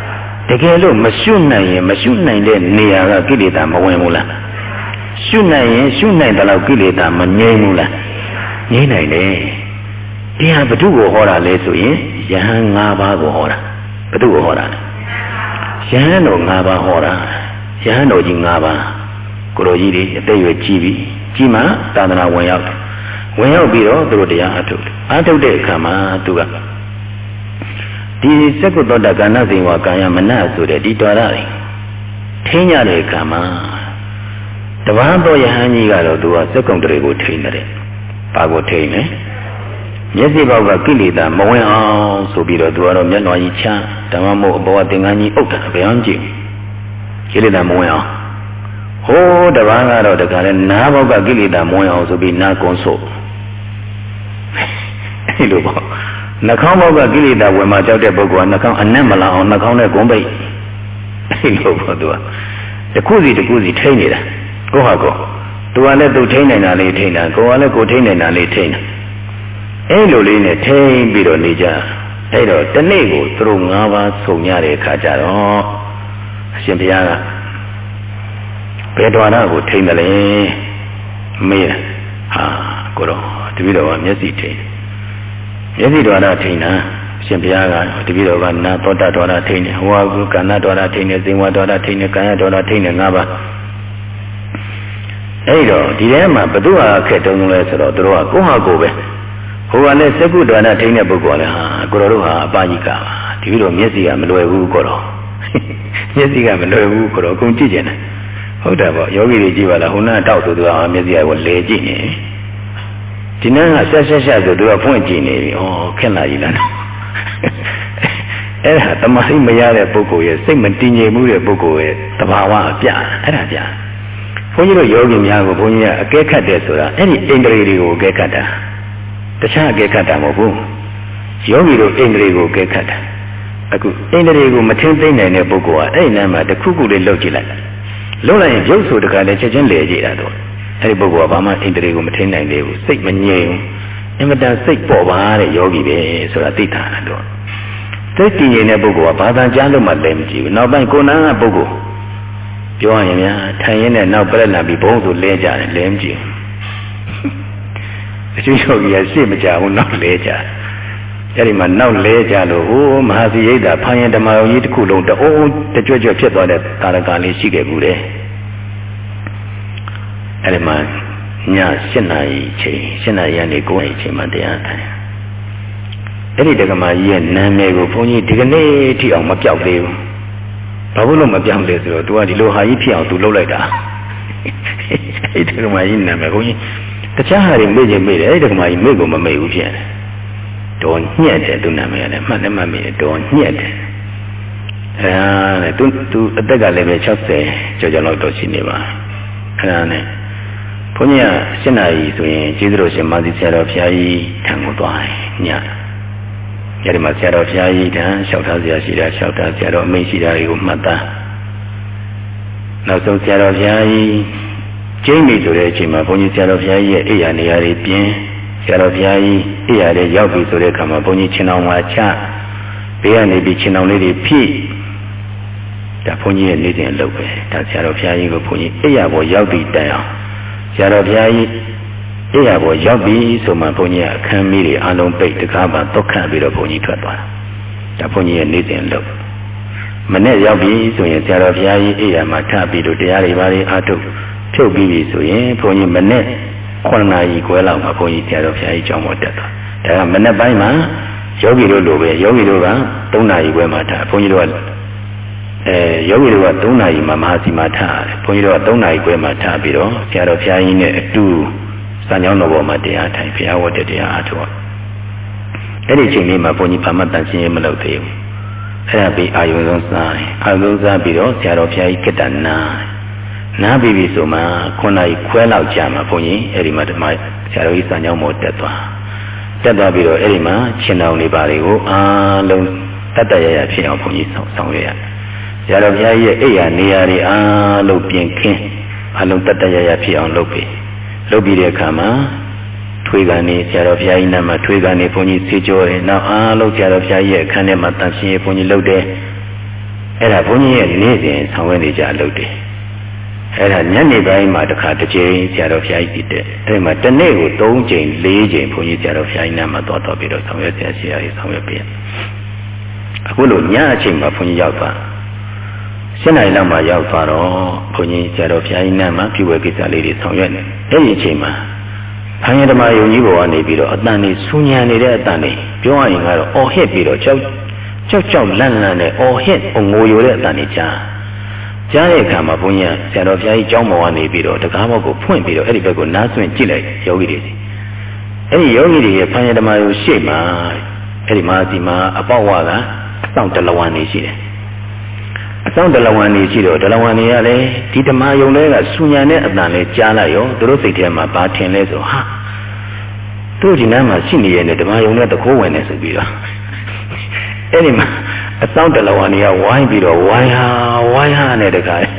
တကယ်လို့မရှုနိုင်ရင်မရှုနိုင်တဲ့နေရာကကိလေသာမဝင်ဘူးလားရှုနိုင်ရင်ရှုနိုင်တဲ့လောက်ကိလေသာမငြိမ်းဘူးလားငြိမ်းနိုင်တယ်တရားဘု து ကိုဟောတာလဲဆိုရင်ယဟန်၅ပါးကိုဟောတာဘသူ့ကိုဟောတာလဲယဟန်တော်၅ပါးဟောတာယဟန်တော်ကြီး၅ပါးကိုလိုကြီးတွေအသက်ရွယ်ကြီးပြီကြီးမှသာသနာဝင်ရောက်တယ်ဝင်ရောက်ပြီးတော့သူတို့တရားအထုတ်တယ်အထုတ်တဲ့အခါမှာသူက ဒီစက္ကုသောတကဏ္ဍဇိဝကာယမနဆိုတဲ့ဒီတော်ရတွေထင်းကြတဲ့အခါမှာတပန်းတော်ယဟန်ကြီးကတော့သူကစက္ကုံတရေကိုထိန်းတယ်။ဘာကိုထိန်းလဲ။မျက်စိဘောက်ကကိလေသာမဝင်အောင်ဆိုပြီးတော့သူကတော့မျက်နှာကြီးချမ်းဓမ္မမို့အဘောသင်္ကန်းကြီးအုပ်တာဘယ်အောင်ကြည့်ကိလေသာမဝင်အောင်ဟိုးတပန်းကတော့တခါလဲနားဘောက်ကကိလေသာမဝင်အောင်ဆိုပြီးနားကုန်းဆို့အဲ့လိုပေါ့ နှာခေါင်းဘောက်ကကိလေသာဝင်မှကြောက်တဲ့ပုဂ္ဂိုလ်ကနှာခေါင်းအနက်မလာအောင်နှာခေါင်းနဲ့ဂုံးပိတ်အဲ့လိုပေါ့သူကတခုစီတခုစီထိနေတာကိုဟာကောသူကလည်းသူထိနိုင်တာလေးထိနေတာကိုကလည်းကိုထိနိုင်တာလေးထိနေတာအဲ့လိုလေးနဲ့ထိမ့်ပြီးတော့နေကြအဲ့တော့တနေ့ကိုသူတို့၅ပါးဆုံရတဲ့အခါကျတော့အရှင်ဘုရားကဘယ်တော်ရကိုထိမ့်တယ်လဲမေးတယ်ဟာကိုတော့တပည့်တော်ကမျက်စိထိမ့် မျက်စိတော်ရထိမ့်တာအရှင်ဘုရားကတပည့်တော်ကနာသောတာတော်ရထိမ့်တယ်ဟောကုကဏ္ဍတော်ရထိမ့်တယ်ဇင်ဝတော်ရထိမ့်တယ်ကာယတော်ရထိမ့်တယ်၅ပါးအဲ့တော့ဒီထဲမှာဘု து ဟာအခက်တုံးလဲဆိုတော့တို့ကကိုဟာကိုပဲဟိုကလည်းစက္ကုဒ္ဒနာထိန်းတဲ့ပုဂ္ဂိုလ်လည်းဟာကိုတော်တို့ဟာအပါကြီးကပါဒီလိုတော့မျက်စိကမလွယ်ဘူးကိုတော်မျက်စိကမလွယ်ဘူးကိုတော်အကုန်ကြည့်ကျင်တယ်ဟုတ်တယ်ပေါ့ယောဂီတွေကြည့်ပါလားဟိုနာတောက်ဆိုသူကမျက်စိကလဲကြည့်နေ ဒီနေ့ကဆက်ဆက်ဆက်ဆိုသူကဖွင့်ကြည့်နေပြီဩခက်လာကြီးလားအဲ့ဒါတမစိတ်မရတဲ့ပုဂ္ဂိုလ်ရဲ့စိတ်မတည်ငြိမ်မှုတဲ့ပုဂ္ဂိုလ်ရဲ့တဘာဝအပြအဲ့ဒါပြဘုန်းကြီးတို့ယောဂီများကိုဘုန်းကြီးကအကဲခတ်တယ်ဆိုတာအဲ့ဒီအိန္ဒြေတွေကိုအကဲခတ်တာတခြားအကဲခတ်တာမဟုတ်ဘူးယောဂီတို့အိန္ဒြေကိုအကဲခတ်တာအခုအိန္ဒြေကိုမထင်းသိမ့်နိုင်တဲ့ပုဂ္ဂိုလ်ကအဲ့ဒီနားမှာတစ်ခုခုလေးလှုပ်ကြည့်လိုက်လှုပ်လိုက်ရင်ရုပ်ဆိုတခါလဲချက်ချင်းလဲကြည့်တာတော့ အဲ့ဒီပုဂ္ဂိုလ်ကဘာမှအိန္ဒြေကိုမထင်းနိုင်သေးဘူးစိတ်မငြိမ်ဘူးအင်မတန်စိတ်ပေါ်ပါတဲ့ယောဂီပဲဆိုတာသိတာတော့စိတ်တည်ငြိမ်တဲ့ပုဂ္ဂိုလ်ကဘာသာကြားလို့မှလည်းမကြည့်ဘူးနောက်ပိုင်းကိုယ်နာကပုဂ္ဂိုလ်ပြောရရင်များထိုင်ရင်းနဲ့နောက်ပြက်လာပြီးဘုံဆိုလဲကြတယ်လဲမကြည့်ဘူးအကျိုးယောဂီကရှေ့မကြဘူးနောက်လဲကြအဲ့ဒီမှာနောက်လဲကြလို့ဟိုမဟာစီရိတ်တာဖန်ရင်ဓမ္မယုံကြီးတစ်ခုလုံးတအိုးတကြွကြွဖြစ်သွားတဲ့တာရကလေးရှိခဲ့ဘူးတဲ့ အဲ့ဒီမှာည7နာရီချိန်7နာရီကနေ9နာရီချိန်မှတရားထိုင်အဲ့ဒီတက္ကမကြီးရဲ့နာမည်ကိုဘုန်းကြီးဒီကနေ့ထိအောင်မပြောက်သေးဘူးဘာလို့လို့မပြောက်လဲဆိုတော့ तू ကဒီလိုဟာကြီးဖြစ်အောင် तू လုပ်လိုက်တာအဲ့ဒီတက္ကမကြီးနာမည်ဘုန်းကြီးတခြားဟာတွေမေ့ခြင်းမေ့တယ်အဲ့ဒီတက္ကမကြီးမေ့ကိုမမေ့ဘူးဖြစ်တယ်တော်ညက်တယ်သူနာမည်ရတယ်မှတ်လည်းမှတ်မိတယ်တော်ညက်တယ်အဲဒါနဲ့သူသူအသက်ကလည်းပဲ60ကျော်ကျော်လောက်တော့ရှိနေပါအဲဒါနဲ့ န်းကြီးကရှင်းနာကြီးဆိုရင်ကျေးဇူးတော်ရှင်မာသီဆရာတော်ဘုရားကြီးထံကိုသွားတယ်ညအဲဒီမှာဆရာတော်ဘုရားကြီးတန်းလျှောက်ထားဆရာရှိတာလျှောက်ထားဆရာတော်အမိန့်ရှိတာတွေကိုမှတ်သားနောက်ဆုံးဆရာတော်ဘုရားကြီးကျင်းပြီဆိုတဲ့အချိန်မှာဘုန်းကြီးဆရာတော်ဘုရားကြီးရဲ့အိယာနေရာတွေပြင်းဆရာတော်ဘုရားကြီးအိယာတွေရောက်ပြီဆိုတဲ့အခါမှာဘုန်းကြီးချင်းအောင်ဝါချဘေးကနေပြီးချင်းအောင်လေးတွေဖြည့်ဒါဘုန်းကြီးရဲ့နေစဉ်အလုပ်ပဲဒါဆရာတော်ဘုရားကြီးကိုဘုန်းကြီးအိယာပေါ်ရောက်ပြီးတိုင်အောင် ဆရာတော်ဘုရားကြီးအိယာပေါ်ရောက်ပြီဆိုမှဘုန်းကြီးကအခမ်းမီးတွေအလုံးပိတ်တကားပါတော့ခန့်ပြီးတော့ဘုန်းကြီးထွက်သွားတာဒါဘုန်းကြီးရဲ့နေစဉ်အလုပ်မနဲ့ရောက်ပြီဆိုရင်ဆရာတော်ဘုရားကြီးအိယာမှာထပြီးတော့တရားတွေပါလေအားထုတ်ဖြုတ်ပြီးပြီဆိုရင်ဘုန်းကြီးမနဲ့9နာရီခွဲလောက်မှာဘုန်းကြီးဆရာတော်ဘုရားကြီးကြောင်းပေါ်တက်သွားဒါကမနဲ့ပိုင်းမှာယောဂီတို့လိုပဲယောဂီတို့က3နာရီခွဲမှာထားဘုန်းကြီးတို့က အဲယောဂီတို့က3နာရီမှာမဟာစီမှာထားတယ်ဘုန်းကြီးတို့က3နာရီခွဲမှာထားပြီးတော့ဆရာတော်ဘုရားကြီးနဲ့အတူစံကြောင်းတော်ပေါ်မှာတရားထိုင်ဘုရားဝတ်တဲ့တရားအားထုတ်အဲ့ဒီအချိန်လေးမှာဘုန်းကြီးဘာမှတန်ရှင်းမလုပ်သေးဘူးအဲ့ဒါပြီးအာယုံဆုံးစားတယ်အာယုံစားပြီးတော့ဆရာတော်ဘုရားကြီးကတ္တနာနားပြီးပြီဆိုမှ9နာရီခွဲလောက်ကြာမှာဘုန်းကြီးအဲ့ဒီမှာဓမ္မဆရာတော်ကြီးစံကြောင်းပေါ်တက်သွားတက်သွားပြီးတော့အဲ့ဒီမှာရှင်တော်နေပါတွေကိုအားလုံးတတ်တရရဖြစ်အောင်ဘုန်းကြီးဆောင်ဆောင်ရရတယ်ဆ ရာတော်ဘုရားကြီးရဲ့အိယာနေရာတွေအားလုံးပြင်ခင်းအလုံးတတ်တရရဖြစ်အောင်လုပ်ပြီလုပ်ပြီးတဲ့အခါမှာထွေကနေဆရာတော်ဘုရားကြီးနာမှာထွေကနေဘုန်းကြီးဆေးကြောတယ်နောက်အားလုံးဆရာတော်ဘုရားကြီးရဲ့အခန်းထဲမှာတန်ရှင်းဘုန်းကြီးလုပ်တယ်အဲ့ဒါဘုန်းကြီးရဲ့နေ့စဉ်ဆောင်ရွက်နေကြလုပ်တယ်အဲ့ဒါညနေပိုင်းမှာတစ်ခါတစ်ချိန်ဆရာတော်ဘုရားကြီးတည်တယ်အဲ့မှာတစ်နေ့ကို၃ချိန်၄ချိန်ဘုန်းကြီးဆရာတော်ဘုရားကြီးနာမှာသွားတော့ပြီးတော့ဆောင်ရွက်ဆရာဆရာကြီးဆောင်ရွက်ပေးအခုလိုညအချိန်မှာဘုန်းကြီးရောက်သွား ရှင်းနိုင်လောက်မှရောက်သွားတော့ဘုန်းကြီးဆရာတော်ဘုရားကြီးနာမှာပြုဝဲကိစ္စလေးတွေဆောင်ရွက်နေအဲ့ဒီအချိန်မှာဘုန်းကြီးဓမ္မယုံကြီးဘောကနေပြီးတော့အတန်နေဆူညံနေတဲ့အတန်နေပြောရရင်ကတော့အော်ဟစ်ပြီးတော့ကြောက်ကြောက်ကြောက်လန့်လန့်နဲ့အော်ဟစ်ငိုယိုတဲ့အတန်နေကြားကြားတဲ့အခါမှာဘုန်းကြီးဆရာတော်ဘုရားကြီးကျောင်းပေါ်ကနေပြီးတော့တကားဘောက်ကိုဖွင့်ပြီးတော့အဲ့ဒီဘက်ကိုနားဆွင့်ကြည့်လိုက်ယောဂီတွေစီအဲ့ဒီယောဂီတွေရဲ့ဘုန်းကြီးဓမ္မယုံရှေ့မှာအဲ့ဒီမှာဒီမှာအပေါက်ဝါကအဆောင်တလဝန်နေရှိတယ် အဆောင်ဒလဝန်နေရှိတော့ဒလဝန်နေရလေဒီဓမ္မယုံတွေကဆူညာတဲ့အတန်လေးကြားလိုက်ရောသူတို့စိတ်ထဲမှာဘာထင်လဲဆိုဟာတို့ဒီနားမှာရှိနေရဲ့ဓမ္မယုံနဲ့တကိုးဝင်နေဆိုပြီးတော့အဲ့ဒီမှာအဆောင်ဒလဝန်နေကဝိုင်းပြီးတော့ဝိုင်းဟာဝိုင်းဟာနဲ့တခါအဲ့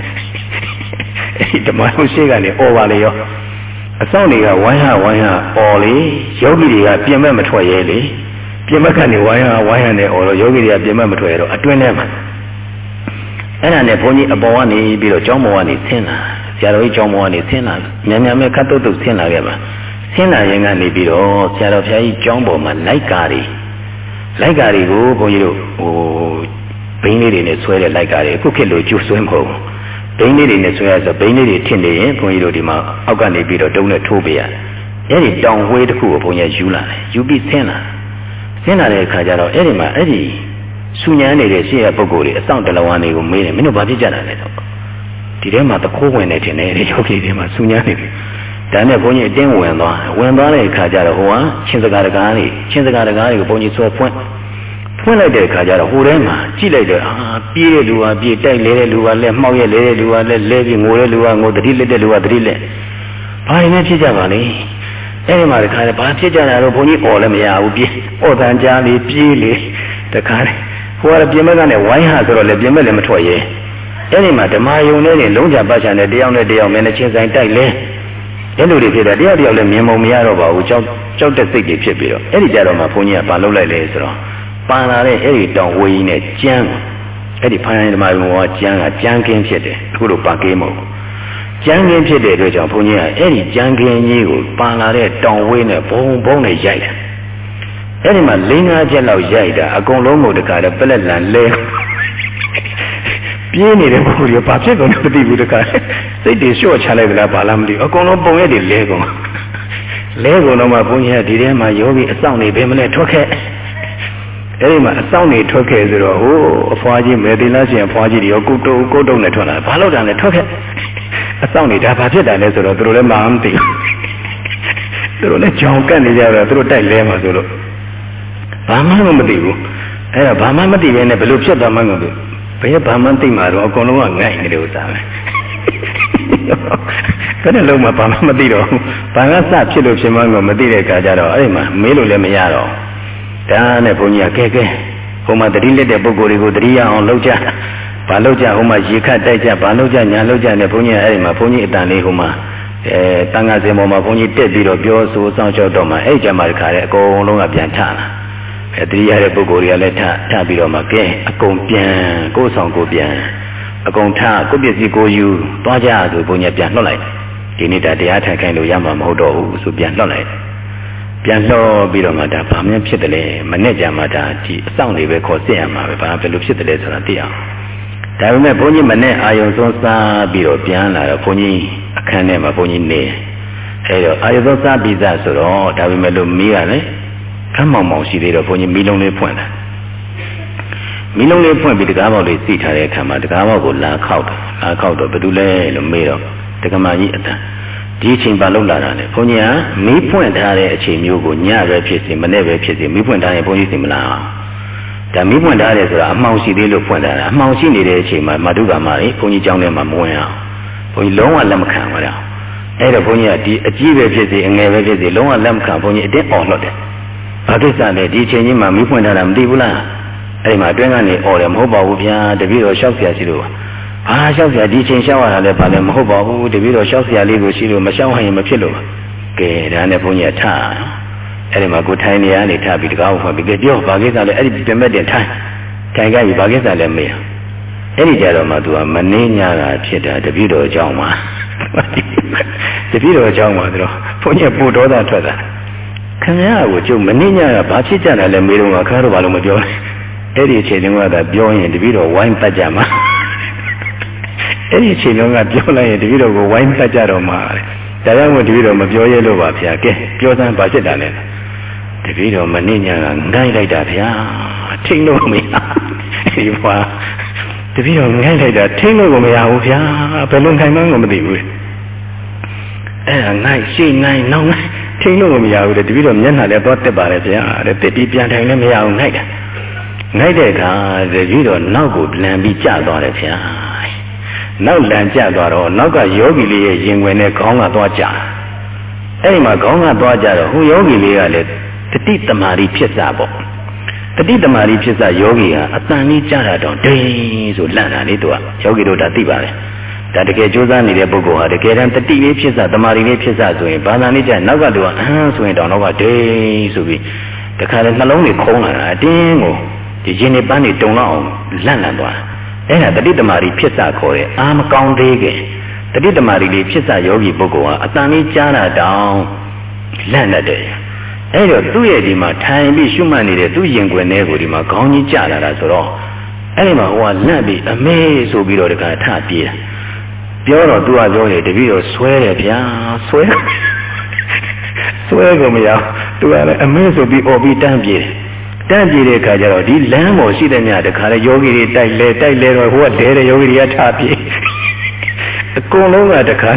ဒီဓမ္မယုံရှိကနေអော်ပါလေရောအဆောင်တွေကဝိုင်းဟာဝိုင်းဟာអော်လေယောဂီတွေကပြင်မဲ့မထွက်ရဲလေပြင်မဲ့ကနေဝိုင်းဟာဝိုင်းဟာနဲ့អော်တော့ယောဂီတွေကပြင်မဲ့မထွက်ရတော့အတွင်းထဲမှာ အဲ့ဒါနဲ့ဘုန်းကြီးအပေါ်ကနေပြီးတော့ကျောင်းပေါ်ကနေဆင်းလာဆရာတော်ကြီးကျောင်းပေါ်ကနေဆင်းလာမြန်မြန်မဲ့ခတ်တုတ်တုတ်ဆင်းလာခဲ့ပါဆင်းလာရင်ကနေပြီးတော့ဆရာတော်ဘုရားကြီးကျောင်းပေါ်မှာလိုက်ကားတွေလိုက်ကားတွေကိုဘုန်းကြီးတို့ဟိုဘိန်းလေးတွေနဲ့ဆွဲတဲ့လိုက်ကားတွေအခုခေတ်လိုကျူဆွဲမဟုတ်ဘူးဘိန်းလေးတွေနဲ့ဆွဲရဆိုဘိန်းလေးတွေထင်နေရင်ဘုန်းကြီးတို့ဒီမှာအောက်ကနေပြီးတော့တုံးနဲ့ထိုးပေးရတယ်အဲ့ဒီတောင်ဝေးတစ်ခုကိုဘုန်းကြီးယူလာတယ်ယူပြီးဆင်းလာဆင်းလာတဲ့အခါကျတော့အဲ့ဒီမှာအဲ့ဒီ ဆူညံနေတဲ့ရှေ့ရပုဂ္ဂိုလ်တွေအဆောင်တလဝါတွေကိုမေးတယ်မင်းတို့ဘာဖြစ်ကြတာလဲတော့ဒီထဲမှာတခိုးဝင်နေတင်တယ်ယောဂီတွေမှာဆူညံနေတယ်ဒါနဲ့ဘုန်းကြီးအတင်းဝင်သွားဝင်သွားတဲ့အခါကျတော့ဟိုကချင်းစကားတကားတွေချင်းစကားတကားတွေကိုဘုန်းကြီးဆွဲဖွင့်ဖွင့်လိုက်တဲ့အခါကျတော့ဟိုထဲမှာကြည့်လိုက်တော့အာပြေးတဲ့လူကပြေးတိုက်လဲတဲ့လူကလဲမှောက်ရက်လဲတဲ့လူကလဲလဲပြီးငိုတဲ့လူကငိုတတိလက်တဲ့လူကတတိလက်ဘာတွေနဲ့ဖြစ်ကြပါလဲအဲ့ဒီမှာတခါလေဘာဖြစ်ကြတာတော့ဘုန်းကြီးអော်လည်းမရဘူးပြေးអော်တန်ကြားလေးပြေးလေတခါလေ ဟိုကပြင်မဲ့ကနဲ့ဝိုင်းဟာဆိုတော့လေပြင်မဲ့လည်းမထွက်ရဲအဲ့ဒီမှာဓမ္မယုံနဲ့လုံးချပါချာနဲ့တယောက်နဲ့တယောက်မျက်နှာချင်းဆိုင်တိုက်လဲအဲ့လိုတွေဖြစ်တယ်တယောက်တယောက်လည်းမြင်မုံမရတော့ပါဘူးကြောက်ကြောက်တဲ့စိတ်တွေဖြစ်ပြီးတော့အဲ့ဒီကြတော့မှဘုန်းကြီးကဘာလုပ်လိုက်လဲဆိုတော့ပန်လာတဲ့အဲ့ဒီတောင်ဝေးကြီးနဲ့ကြမ်းအဲ့ဒီဖိုင်းဓမ္မယုံကကြမ်းကကြမ်းကင်းဖြစ်တယ်အခုလိုပါကေးမဟုတ်ဘူးကြမ်းကင်းဖြစ်တဲ့အတွက်ကြောင့်ဘုန်းကြီးကအဲ့ဒီကြမ်းကင်းကြီးကိုပန်လာတဲ့တောင်ဝေးနဲ့ဘုံဘုံနဲ့ရိုက်တယ် အဲ့ဒီမှာ၄၅ချက်လောက်ရိုက်တာအကုန်လုံးကိုတခါတည်းပလက်လန်လဲပြင်းနေတဲ့ပုဂ္ဂိုလ်ကဘာဖြစ်ကုန်လဲမသိဘူးတခါစိတ်တွေလျှော့ချလိုက်သလားဘာလားမသိဘူးအကုန်လုံးပုံရက်တွေလဲကုန်လဲကုန်တော့မှဘုန်းကြီးကဒီထဲမှာယောဂီအဆောင်နေပဲမလဲထွက်ခဲ့အဲ့ဒီမှာအဆောင်နေထွက်ခဲ့ဆိုတော့ဟိုးအဖွားကြီးမယ်တင်လားရှင်အဖွားကြီးတွေရောကုတုကုတုနဲ့ထွက်လာဘာလို့တာလဲထွက်ခဲ့အဆောင်နေဒါဘာဖြစ်တာလဲဆိုတော့သူတို့လည်းမအောင်သိသူတို့လည်းကြောင်ကတ်နေကြတော့သူတို့တိုက်လဲမှာဆိုလို့ ဘာမှမသိဘူးအဲ့ဒါဘာမှမသိဘဲနဲ့ဘယ်လိုဖြစ်သွားမှန်းကိုဘယ်ဘာမှသိမှာတော့အကုန်လုံးကငိုက်နေတယ်ဥစ္စာပဲဘယ်နဲ့လုံးမှဘာမှမသိတော့ဘာကစဖြစ်လို့ဖြစ်မှန်းကိုမသိတဲ့အခါကျတော့အဲ့ဒီမှာမေးလို့လည်းမရတော့ဒါနဲ့ဘုန်းကြီးကကဲကဲဟိုမှာတတိလက်တဲ့ပုဂ္ဂိုလ်တွေကိုတတိရအောင်လုပ်ကြဘာလုပ်ကြဟိုမှာရေခတ်တိုက်ကြဘာလုပ်ကြညာလုပ်ကြနဲ့ဘုန်းကြီးကအဲ့ဒီမှာဘုန်းကြီးအတန်လေးဟိုမှာအဲတန်ခါစင်ပေါ်မှာဘုန်းကြီးတက်ပြီးတော့ပြောဆိုစောင့်ရှောက်တော့မှအဲ့ကြမှာတခါလေအကုန်လုံးကပြန်ထလာ အဲတတိရတဲ့ပုဂ္ဂိုလ်တွေကလည်းထထပြီးတော့မှကဲအကုန်ပြန်ကိုယ်ဆောင်ကိုပြန်အကုန်ထကိုပစ္စည်းကိုယူသွားကြဆိုဘုန်းကြီးပြန်လှုပ်လိုက်ဒီနေ့ဒါတရားထိုင်ခိုင်းလို့ရမှာမဟုတ်တော့ဘူးဆိုပြန်လှုပ်လိုက်ပြန်လှောပြီးတော့မှဒါဘာမှဖြစ်တယ်လဲမနဲ့ကြမှာဒါဒီအဆောင်တွေပဲခေါ်စစ်ရမှာပဲဘာဘယ်လိုဖြစ်တယ်လဲဆိုတာသိအောင်ဒါပေမဲ့ဘုန်းကြီးမနဲ့အာယုံစွန်းစားပြီးတော့ပြန်လာတော့ဘုန်းကြီးအခန်းထဲမှာဘုန်းကြီးနေအဲတော့အာယုံစွန်းစားပြီးသားဆိုတော့ဒါပေမဲ့လို့မီးကလည်း ခမ်းမောင်မောင်ရှိသေးတော့ဘုန်းကြီးမီးလုံးလေးဖွင့်တာမီးလုံးလေးဖွင့်ပြီးတကားပေါက်လေးစီထားတဲ့အခါမှာတကားပေါက်ကိုလာခောက်တယ်လာခောက်တော့ဘယ်သူလဲလို့မေးတော့တက္ကမကြီးအတန်ဒီအချိန်ပါလောက်လာတာလေဘုန်းကြီးကမီးဖွင့်ထားတဲ့အချိန်မျိုးကိုညပဲဖြစ်စီမနေ့ပဲဖြစ်စီမီးဖွင့်ထားရင်ဘုန်းကြီးစီမလားဒါမီးပွင့်ထားတယ်ဆိုတာအမှောင်ရှိသေးလို့ဖွင့်ထားတာအမှောင်ရှိနေတဲ့အချိန်မှာမတုကမာလေးဘုန်းကြီးကျောင်းထဲမှာမဝင်အောင်ဘုန်းကြီးလုံးဝလက်မခံပါတော့အဲ့တော့ဘုန်းကြီးကဒီအကြီးပဲဖြစ်စေအငယ်ပဲဖြစ်စေလုံးဝလက်မခံဘုန်းကြီးအတင်းအော်လွတ်တယ် ဘာကိစ္စလဲဒီအချိန်ကြီးမှာမီးပွင့်ထားတာမသိဘူးလားအဲ့ဒီမှာအတွင်းကနေအော်တယ်မဟုတ်ပါဘူးဗျာတပည့်တော်လျှောက်เสียရှိလို့ဘာလျှောက်เสียဒီချိန်လျှောက်ရတာလဲဘာလဲမဟုတ်ပါဘူးတပည့်တော်လျှောက်เสียလေးကိုရှိလို့မလျှောက်ရင်မဖြစ်လို့ကဲဒါနဲ့ဘုန်းကြီးကထားအဲ့ဒီမှာကိုထိုင်နေရနေထပြီးတကားကိုဖွင့်ပြီးပြောဘာကိစ္စလဲအဲ့ဒီပြမဲ့တင်ထိုင်ထိုင်ကြပြီဘာကိစ္စလဲမေးအဲ့ဒီကြတော့မှ तू ကမနေညာတာဖြစ်တာတပည့်တော်အကြောင်းပါတပည့်တော်အကြောင်းပါသူတော့ဘုန်းကြီးပူတော်တာထွက်တာ ခင်ဗျားကိုကျုပ်မနေညာတာဘာဖြစ်ကြတာလဲမေးတော့ခါတော့ဘာလို့မပြောလဲအဲ့ဒီအချိန်တုန်းကသာပြောရင်တပည့်တော်ဝိုင်းပတ်ကြမှာအဲ့ဒီအချိန်တုန်းကပြောလိုက်ရင်တပည့်တော်ကိုဝိုင်းပတ်ကြတော့မှာဒါကြောင့်မို့တပည့်တော်မပြောရဲလို့ပါဗျာကဲပြောစမ်းဘာဖြစ်တာလဲတပည့်တော်မနှိညာကငိုင်းလိုက်တာဗျာထိတ်လို့မရဒီဘွာတပည့်တော်ငိုင်းလိုက်တာထိတ်လို့ကိုမရဘူးဗျာဘယ်လိုခိုင်မှန်းကိုမသိဘူးအဲ့ဒါငိုင်းရှိငိုင်းနောက်ငိုင်း ထိတ်လို့ကိုမရဘူးတဲ့တပည့်တော်မျက်နှာလည်းတော့တက်ပါတယ်ဗျာတဲ့တက်ပြီးပြန်ထိုင်လည်းမရအောင်ငိုက်တာငိုက်တဲ့အခါတပည့်တော်နောက်ကိုလန်ပြီးကျသွားတယ်ဗျာနောက်လန်ကျသွားတော့နောက်ကယောဂီလေးရဲ့ရင်ဝင်နဲ့ခေါင်းကသွားကျအဲ့ဒီမှာခေါင်းကသွားကြတော့ဟိုယောဂီလေးကလည်းတတိတမာရီဖြစ်စားပေါ့တတိတမာရီဖြစ်စားယောဂီဟာအတန်လေးကြားတာတော့ဒိန်းဆိုလန့်တာလေသူကယောဂီတို့ဒါသိပါတယ် ဒါတကယ်ကြိုးစားနေတဲ့ပုဂ္ဂိုလ်ဟာတကယ်တမ်းတတိလေးဖြစ်စားတမာရီလေးဖြစ်စားဆိုရင်ဘာသာလေးကြားနောက်ကသူကအဟမ်းဆိုရင်တောင်တော့ကဒိန်းဆိုပြီးတခါလေနှလုံးတွေခုံးလာတာအတင်းကိုဒီရင်နေပန်းတွေတုံလောက်အောင်လန့်လန့်သွားအဲ့ဒါတတိတမာရီဖြစ်စားခေါ်တယ်အာမကောင်းသေးခင်တတိတမာရီလေးဖြစ်စားယောဂီပုဂ္ဂိုလ်ဟာအတန်လေးကြားတာတောင်လန့်တတ်တယ်အဲ့တော့သူ့ရဲ့ဒီမှာထိုင်ပြီးရှုမှတ်နေတဲ့သူ့ရင်ခွင်ထဲကိုဒီမှာခေါင်းကြီးကျလာတာဆိုတော့အဲ့ဒီမှာဟိုကလန့်ပြီးအမေဆိုပြီးတော့တခါထပြေးတာ ပြောတော့သူကပြောတယ်တပည့်တော်ဆွဲတယ်ဗျာဆွဲဆွဲကုန်မရသူကလည်းအမေဆိုပြီးអော်ပြီးတန်းပြေးတယ်တန်းပြေးတဲ့အခါကျတော့ဒီလမ်းပေါ်ရှိတဲ့ညတခါလေယောဂီတွေတိုက်လဲတိုက်လဲတော့ဟိုကဒဲတဲ့ယောဂီတွေကထပြေးအကုန်လုံးကတခါ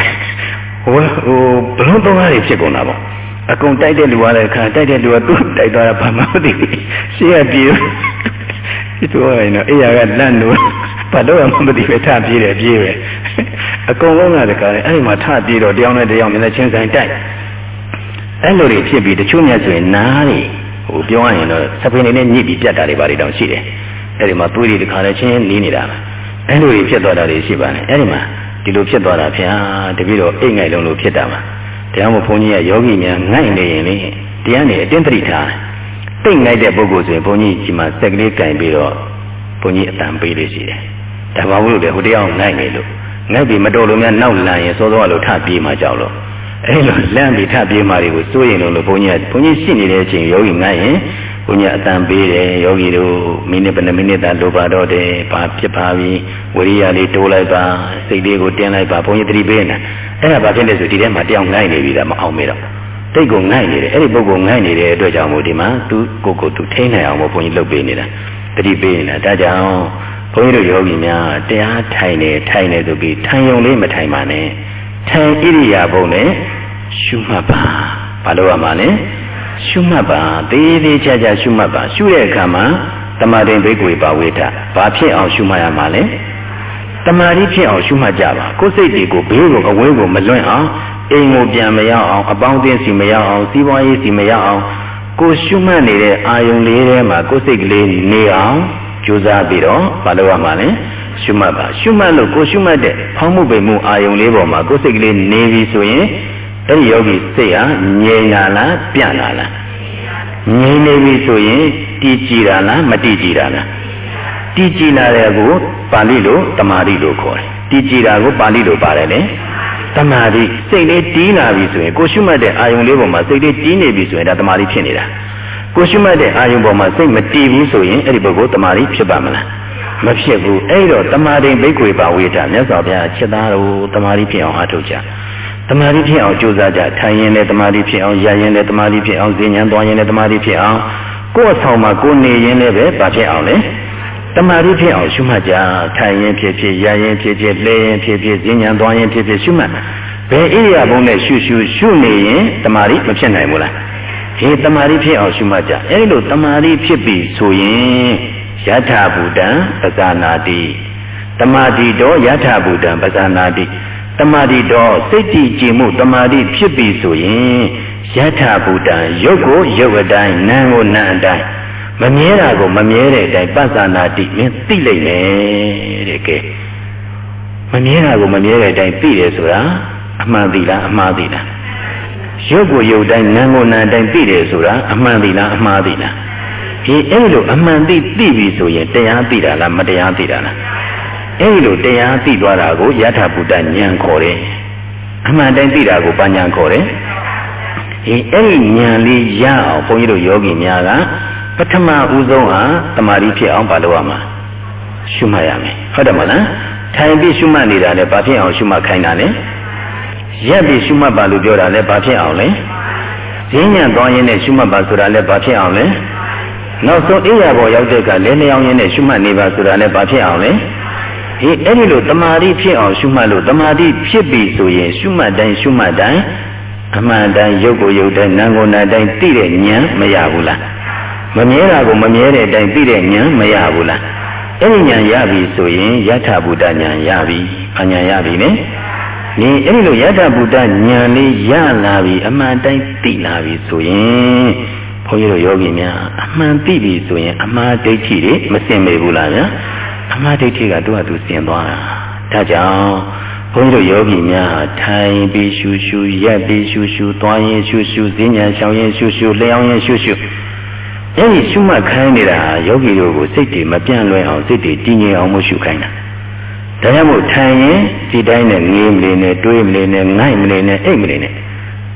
ဟိုဟိုဘလုံးသုံးကားတွေဖြစ်ကုန်တာပေါ့အကုန်တိုက်တဲ့လူကလည်းခါတိုက်တဲ့လူကသူ့တိုက်သွားတာဘာမှမသိဘူးရှေ့ကပြေးဒီတော့ရင်တော့အေးရကလန့်လို့ဘာလို့မှမသိပဲထပြေးတယ်ပြေးပဲ အကုန်လုံးကတခါလေအဲ့ဒီမှာထပြေးတော့တယောက်နဲ့တယောက်မျက်နှာချင်းဆိုင်တိုက်အဲ့လိုတွေဖြစ်ပြီးတချို့မြတ်ဆိုရင်နားတွေဟိုပြောရရင်တော့စပင်းနေနဲ့ညစ်ပြီးပြတ်တာတွေဘာတွေတောင်ရှိတယ်အဲ့ဒီမှာသွေးတွေတခါလေချင်းနီးနေတာအဲ့လိုတွေဖြစ်သွားတာတွေရှိပါတယ်အဲ့ဒီမှာဒီလိုဖြစ်သွားတာဗျာတပည့်တော်အိတ်ငိုက်လုံးလို့ဖြစ်တာမှာတရားမဘုန်းကြီးကယောဂီများငိုက်နေရင်လေတရားနေအတင်းတရိထားတိတ်ငိုက်တဲ့ပုဂ္ဂိုလ်ဆိုရင်ဘုန်းကြီးဒီမှာစက်ကလေးကင်ပြီးတော့ဘုန်းကြီးအတန်ပေးလို့ရှိတယ်ဒါမှမဟုတ်လေဟိုတရားငိုက်နေလို့ ငိုက်ပြီးမတော်လို့များနောက်လန်ရင်စောစောကလို့ထပြေးမှကြောက်လို့အဲလိုလန့်ပြီးထပြေးမှတွေကိုစိုးရင်လို့ဘုန်းကြီးကဘုန်းကြီးရှိနေတဲ့အချိန်ယောဂီငိုက်ရင်ဘုန်းကြီးအတန်ပေးတယ်ယောဂီတို့မိနစ်ဘယ်နှမိနစ်သာလိုပါတော့တယ်ဘာဖြစ်ပါပြီဝိရိယလေးတိုးလိုက်ပါစိတ်လေးကိုတင်းလိုက်ပါဘုန်းကြီးသတိပေးနေအဲ့ဒါဘာဖြစ်လဲဆိုဒီထဲမှာတယောက်ငိုက်နေပြီဒါမအောင်မေတော့တိတ်ကိုငိုက်နေတယ်အဲ့ဒီပုဂ္ဂိုလ်ငိုက်နေတဲ့အတွက်ကြောင့်မို့ဒီမှာသူကိုယ်ကိုသူထိန်းနိုင်အောင်မို့ဘုန်းကြီးလှုပ်ပေးနေတာတတိပေးနေတာဒါကြောင့် ဘုန်းကြီးတို့ယောဂီများတရားထိုင်နေထိုင်နေဆိုပြီးထိုင်ုံလေးမထိုင်ပါနဲ့ထိုင်ဣရိယာပုနဲ့ရှုမှတ်ပါဘာလို့ရမှာလဲရှုမှတ်ပါသေးသေးချာချာရှုမှတ်ပါရှုတဲ့အခါမှာတမာတိဘိက္ခွေပါဝိထဘာဖြစ်အောင်ရှုမှတ်ရမှာလဲတမာတိဖြစ်အောင်ရှုမှတ်ကြပါကိုယ်စိတ်တွေကိုဘေးကိုအဝေးကိုမလွင့်အောင်အိမ်ကိုပြန်မရောက်အောင်အပေါင်းအသင်းစီမရောက်အောင်စီးပွားရေးစီမရောက်အောင်ကိုရှုမှတ်နေတဲ့အာယုံလေးထဲမှာကိုယ်စိတ်ကလေးနေအောင် ကြိုးစားပြီးတော့မလုပ်ရမှာလဲရှုမှတ်ပါရှုမှတ်လို့ကိုရှုမှတ်တဲ့ဖောင်းမှုပိန်မှုအာယုံလေးပေါ်မှာကိုယ်စိတ်ကလေးနေပြီဆိုရင်အဲ့ဒီယောဂီစိတ်ဟာငြိမ်လာလားပြန့်လာလားငြိမ်နေပြီဆိုရင်တည်ကြည်တာလားမတည်ကြည်တာလားတည်ကြည်လာတဲ့ကိုပါဠိလိုတမာတိလို့ခေါ်တယ်တည်ကြည်တာကိုပါဠိလိုပါတယ်လေတမာတိစိတ်လေးတီးလာပြီဆိုရင်ကိုရှုမှတ်တဲ့အာယုံလေးပေါ်မှာစိတ်လေးတီးနေပြီဆိုရင်ဒါတမာတိဖြစ်နေတာ ကိုရှုမှတ်တဲ့အာယုံပေါ်မှာစိတ်မတည်ဘူးဆိုရင်အဲ့ဒီပုဂ္ဂိုလ်တမာတိဖြစ်ပါမလားမဖြစ်ဘူးအဲ့တော့တမာတိဘိက္ခွေပါဝေဒမြတ်စွာဘုရားချက်သားတော်တမာတိဖြစ်အောင်အားထုတ်ကြတမာတိဖြစ်အောင်ကြိုးစားကြထိုင်ရင်လည်းတမာတိဖြစ်အောင်ရရင်လည်းတမာတိဖြစ်အောင်ဈဉ္ဉံသွားရင်လည်းတမာတိဖြစ်အောင်ကိုယ်အဆောင်မှာကိုယ်နေရင်လည်းပဲဘာဖြစ်အောင်လဲတမာတိဖြစ်အောင်ရှုမှတ်ကြထိုင်ရင်ဖြစ်ဖြစ်ရရင်ဖြစ်ဖြစ်လဲရင်ဖြစ်ဖြစ်ဈဉ္ဉံသွားရင်ဖြစ်ဖြစ်ရှုမှတ်ဘယ်ဣရိယာပုနဲ့ရှုရှုရှုနေရင်တမာတိမဖြစ်နိုင်ဘူးလား ဒီတမာတိဖြစ်အောင်ရှုမှတ်ကြအဲဒီလိုတမာတိဖြစ်ပြီဆိုရင်ယထာဘူတံပဇာနာတိတမာတိတော်ယထာဘူတံပဇာနာတိတမာတိတော်စိတ်တည်ကြည်မှုတမာတိဖြစ်ပြီဆိုရင်ယထာဘူတံရုပ်ကိုရုပ်အတိုင်းနာမ်ကိုနာမ်အတိုင်းမမြဲတာကိုမမြဲတဲ့အတိုင်းပဇာနာတိမင်းသိလိုက်မယ်တဲ့ကဲမမြဲတာကိုမမြဲတဲ့အတိုင်းသိတယ်ဆိုတာအမှန်သိလားအမှားသိလား ရုပ်ကိုရုပ်တိုင်းနာမ်ကိုနာမ်တိုင်းသိတယ်ဆိုတာအမှန်သိလားအမှားသိလားဒီအဲ့လိုအမှန်သိသိပြီဆိုရင်တရားသိတာလားမတရားသိတာလားအဲ့လိုတရားသိသွားတာကိုယထာဘုဒ္ဓဉာဏ်ခေါ်တယ်အမှန်တိုင်းသိတာကိုပညာခေါ်တယ်ဒီအဲ့ဒီဉာဏ်လေးရအောင်ဘုန်းကြီးတို့ယောဂီများကပထမဦးဆုံးဟာတမာတိဖြစ်အောင်မလုပ်ရမှာရှုမှတ်ရမယ်ဟုတ်တယ်မလားထိုင်ပြီးရှုမှတ်နေတာလည်းဘာဖြစ်အောင်ရှုမှတ်ခိုင်းတာလဲ ရက်ပြီးရှုမှတ်ပါလို့ပြောတာလည်းဘာဖြစ်အောင်လဲဈဉ္ညာသွားရင်းနဲ့ရှုမှတ်ပါဆိုတာလည်းဘာဖြစ်အောင်လဲနောက်ဆုံးအိယာပေါ်ရောက်တဲ့ကလဲလျောင်းရင်းနဲ့ရှုမှတ်နေပါဆိုတာလည်းဘာဖြစ်အောင်လဲဒီအဲ့ဒီလိုတမာတိဖြစ်အောင်ရှုမှတ်လို့တမာတိဖြစ်ပြီဆိုရင်ရှုမှတ်တိုင်းရှုမှတ်တိုင်းအမှန်တိုင်းရုပ်ကိုရုပ်တိုင်းနာမ်ကိုနာမ်တိုင်းသိတဲ့ဉာဏ်မရဘူးလားမမြဲတာကိုမမြဲတဲ့အတိုင်းသိတဲ့ဉာဏ်မရဘူးလားအဲ့ဒီဉာဏ်ရပြီဆိုရင်ယထာဘုဒ္ဓဉာဏ်ရပြီအဉာဏ်ရပြီလေ ဒီအဲ့ဒီလိုယထာဘုဒ္ဓဉာဏ်လေးရလာပြီအမှန်တိုင်းသိလာပြီဆိုရင်ဘုန်းကြီးတို့ယောဂီများအမှန်သိပြီဆိုရင်အမှားဒိဋ္ဌိတွေမစင်မေဘူးလားဗျာအမှားဒိဋ္ဌိကသူ့ဟာသူစင်သွားတာဒါကြောင့်ဘုန်းကြီးတို့ယောဂီများထိုင်ပြီးရှူရှူရက်ပြီးရှူရှူသွားရင်ရှူရှူဈဉ္ညာရှောင်ရင်ရှူရှူလျှောင်းရင်ရှူရှူအဲ့ဒီရှုမှတ်ခိုင်းနေတာယောဂီတို့ကိုစိတ်တွေမပြန့်လွင်အောင်စိတ်တွေတည်ငြိမ်အောင်မရှုခိုင်းတာ ဒါကြောင့်မို့ထိုင်ရင်ဒီတိုင်းနဲ့ငေးမနေနဲ့တွေးမနေနဲ့ငိုက်မနေနဲ့အိတ်မနေနဲ့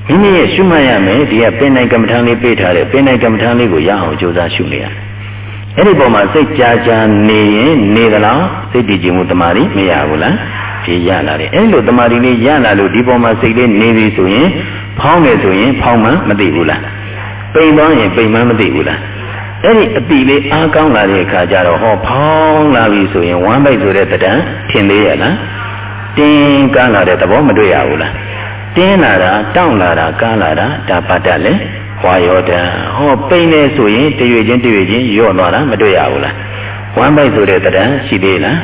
မိမိရဲ့ရှုမှတ်ရမယ်ဒီကပင်နိုင်ကမ္မထာလေးပေးထားတယ်ပင်နိုင်ကမ္မထာလေးကိုရအောင်ကြိုးစားရှုနေရတယ်အဲ့ဒီပုံမှာစိတ်ကြာကြာနေရင်နေသလားစိတ်တည်ကြည်မှုတမာရီမရဘူးလားဖြေရလာတယ်အဲ့လိုတမာရီလေးရလာလို့ဒီပုံမှာစိတ်လေးနေပြီဆိုရင်ဖောင်းတယ်ဆိုရင်ဖောင်းမှမသိဘူးလားပိန်သွားရင်ပိန်မှမသိဘူးလား အဲ့ဒီအပီလေးအားကောင်းလာတဲ့အခါကျတော့ဟောဖောင်းလာပြီဆိုရင်ဝမ်းပိုက်ဆိုတဲ့တံထင်သေးရလားတင်းကန်းလာတဲ့သဘောမတွေ့ရဘူးလားတင်းလာတာတောင့်လာတာကန်းလာတာဒါပတ်တလည်းဝါယောတံဟောပိန်နေဆိုရင်တရွေချင်းတရွေချင်းယော့သွားတာမတွေ့ရဘူးလားဝမ်းပိုက်ဆိုတဲ့တံရှိသေးလား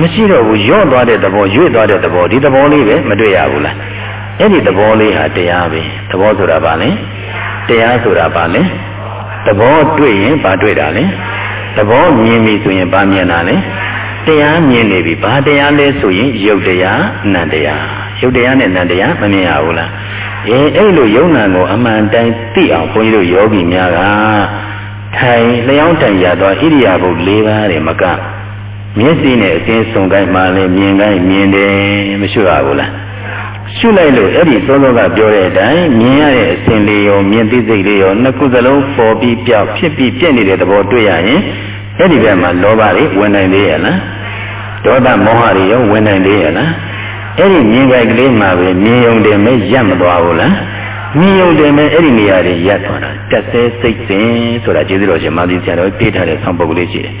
မရှိတော့ဘူးယော့သွားတဲ့သဘောရွေ့သွားတဲ့သဘောဒီသဘောလေးပဲမတွေ့ရဘူးလားအဲ့ဒီသဘောလေးဟာတရားပဲသဘောဆိုတာဘာလဲတရားဆိုတာဘာလဲ သဘောတွေ့ရင်ဘာတွေ့တာလဲသဘောမြင်ပြီဆိုရင်ဘာမြင်တာလဲတရားမြင်နေပြီဘာတရားလဲဆိုရင်ယုတ်တရားနံတရားယုတ်တရားနဲ့နံတရားမမြင်ရဘူးလားအဲအဲ့လိုယုံနာကိုအမှန်တိုင်းသိအောင်ဘုန်းကြီးတို့ယောဂီများကထိုင်လျောင်းတိုင်ရသောဣရိယာပုတ်၄ပါးတွေမကမျက်စိနဲ့အစင်းစုံကိုင်းမှလည်းမြင်ကိုင်းမြင်တယ်မရှိရဘူးလား ရှုလိုက်လို့အဲ့ဒီသောသောကပြောတဲ့အတိုင်းမြင်ရတဲ့အစဉ်လေးရောမြင်သိစိတ်လေးရောနှစ်ခုစလုံးပေါ်ပြီးပြောက်ဖြစ်ပြီးပြည့်နေတဲ့သဘောတွေ့ရရင်အဲ့ဒီဘက်မှာလောဘတွေဝင်နိုင်သေးရဲ့လားဒေါသမောဟတွေရောဝင်နိုင်သေးရဲ့လားအဲ့ဒီမြင်ကြိုက်ကလေးမှာပဲမြင်ုံတယ်မဲ့ရပ်မသွားဘူးလားမြင်ုံတယ်မဲ့အဲ့ဒီနေရာတွေရပ်သွားတာတက်သေးစိတ်စဉ်ဆိုတာကျေးဇူးတော်ရှင်မာသီဆရာတော်ပြေးထားတဲ့ဆောင်းပုဂ္ဂိုလ်လေးရှိတယ်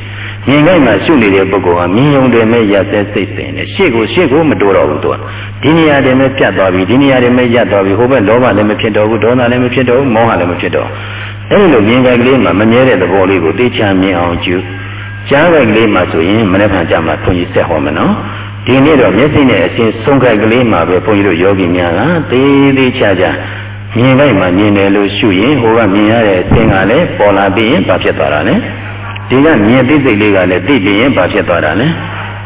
မြင်ခိုက်မှာရှုနေတဲ့ပုဂ္ဂိုလ်ဟာမြင်ုံတယ်မဲ့ရပ်သေးစိတ်စဉ်နဲ့ရှေ့ကိုရှေ့ကိုမတိုးတော့ဘူးသူကဒီနေရာတွေမဲ့ပြတ်သွားပြီဒီနေရာတွေမဲ့ရပ်သွားပြီဟိုဘက်လောဘလည်းမဖြစ်တော့ဘူးဒေါသလည်းမဖြစ်တော့ဘူးမောဟလည်းမဖြစ်တော့အဲ့ဒီလိုမြင်ခိုက်ကလေးမှာမမြဲတဲ့သဘောလေးကိုသိချာမြင်အောင်ကျူကြားခိုက်ကလေးမှာဆိုရင်မနေ့ကကြမှာဘုန်းကြီးဆက်ဟောမယ်နော်ဒီနေ့တော့မျက်စိနဲ့အချင်းဆုံးခိုက်ကလေးမှာပဲဘုန်းကြီးတို့ယောဂီများကသေးသေးချာချာမြင်လိုက်မှမြင်တယ်လို့ရှုရင်ဟိုကမြင်ရတဲ့အသင်ကလည်းပေါ်လာပြီးရင်ဘာဖြစ်သွားတာလဲ ဒီကမြင်သိစိတ်လေးကလည်းသိပြီးရင်ဘာဖြစ်သွားတာလဲ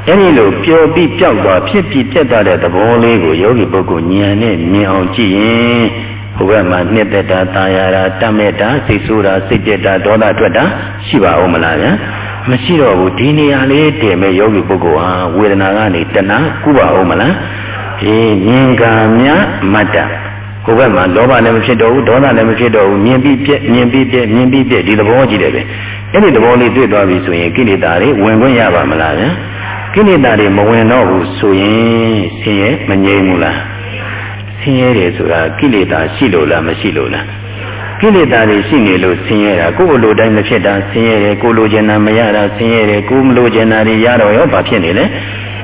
အဲ့ဒီလိုပျော်ပြီးပျောက်သွားဖြစ်ပြီးပြတ်သွားတဲ့သဘောလေးကိုယောဂီပုဂ္ဂိုလ်ဉာဏ်နဲ့မြင်အောင်ကြည့်ရင်ဟိုဘက်မှာနှစ်သက်တာတာယာတာတတ်မဲ့တာစိတ်ဆိုးတာစိတ်ပြက်တာဒေါသထွက်တာရှိပါဦးမလားဗျာမရှိတော့ဘူးဒီနေရာလေးတည်မဲ့ယောဂီပုဂ္ဂိုလ်ဟာဝေဒနာကနေတဏှာကုပါဦးမလားဒီဉာဏ်ကမြမတ္တဟို ဘက်မှာလောဘလည်းမဖြစ်တော့ဘူးဒေါသလည်းမဖြစ်တော့ဘူးမြင်ပြီးပြက်မြင်ပြီးပြက်မြင်ပြီးပြက်ဒီသဘောကြီးတယ်ပဲအဲ့ဒီသဘောလေးတွေ့သွားပြီဆိုရင်ကိလေသာတွေဝင်ခွင့်ရပါမလားဗျာကိလေသာတွေမဝင်တော့ဘူးဆိုရင်ဆင်းရဲမငြိမ်းဘူးလားဆင်းရဲတယ်ဆိုတာကိလေသာရှိလို့လားမရှိလို့လားကိလေသာတွေရှိနေလို့ဆင်းရဲတာကိုယ်လိုတိုင်းမဖြစ်တာဆင်းရဲတယ်ကိုယ်လိုချင်တာမရတာဆင်းရဲတယ်ကိုယ်မလိုချင်တာတွေရတော့ရောဘာဖြစ်နေလဲ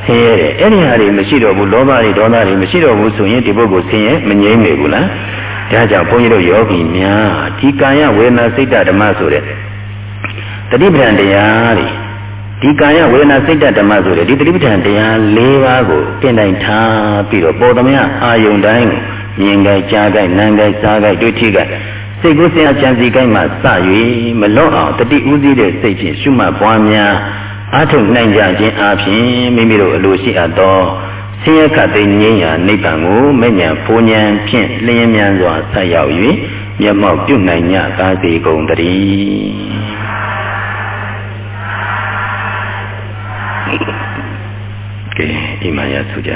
ဆင်းရဲတယ်အဲ့ဒီဟာတွေမရှိတော့ဘူးလောဘတွေဒေါသတွေမရှိတော့ဘူးဆိုရင်ဒီပုဂ္ဂိုလ်ဆင်းရဲမငြိမ့်နေဘူးလားဒါကြောင့်ဘုန်းကြီးတို့ယောဂီများဒီကာယဝေဒနာစိတ်ဓမ္မဆိုတဲ့တတိပဒံတရားတွေဒီကာယဝေဒနာစိတ်ဓမ္မဆိုတဲ့ဒီတတိပဒံတရား၄ပါးကိုတင်တိုင်းထားပြီးတော့ပေါ်သမျှအာယုန်တိုင်းကိုမြင်ကြိုက်ကြားကြိုက်နားကြိုက်စားကြိုက်တွေ့ထိကြိုက်စိတ်ကိုယ်ဆရာချမ်းစီကိုင်းမှစ၍မလွတ်အောင်တတိဥသိတဲ့စိတ်ဖြင့်ရှုမှတ်ပွားများ အားထုတ်နိုင်ကြခြင်းအပြင်မိမိတို့အလိုရှိအပ်သောဆင်းရဲခတ်သိငြိမ်းရာနိဗ္ဗာန်ကိုမဉ္ဇဉ်ပူဉ္ဇဉ်ဖြင့်လျင်မြန်စွာဆက်ရောက်၍မျက်မှောက်ပြုနိုင်ကြသာစေကုန်တည်းကဲအိမ်မရသူကြ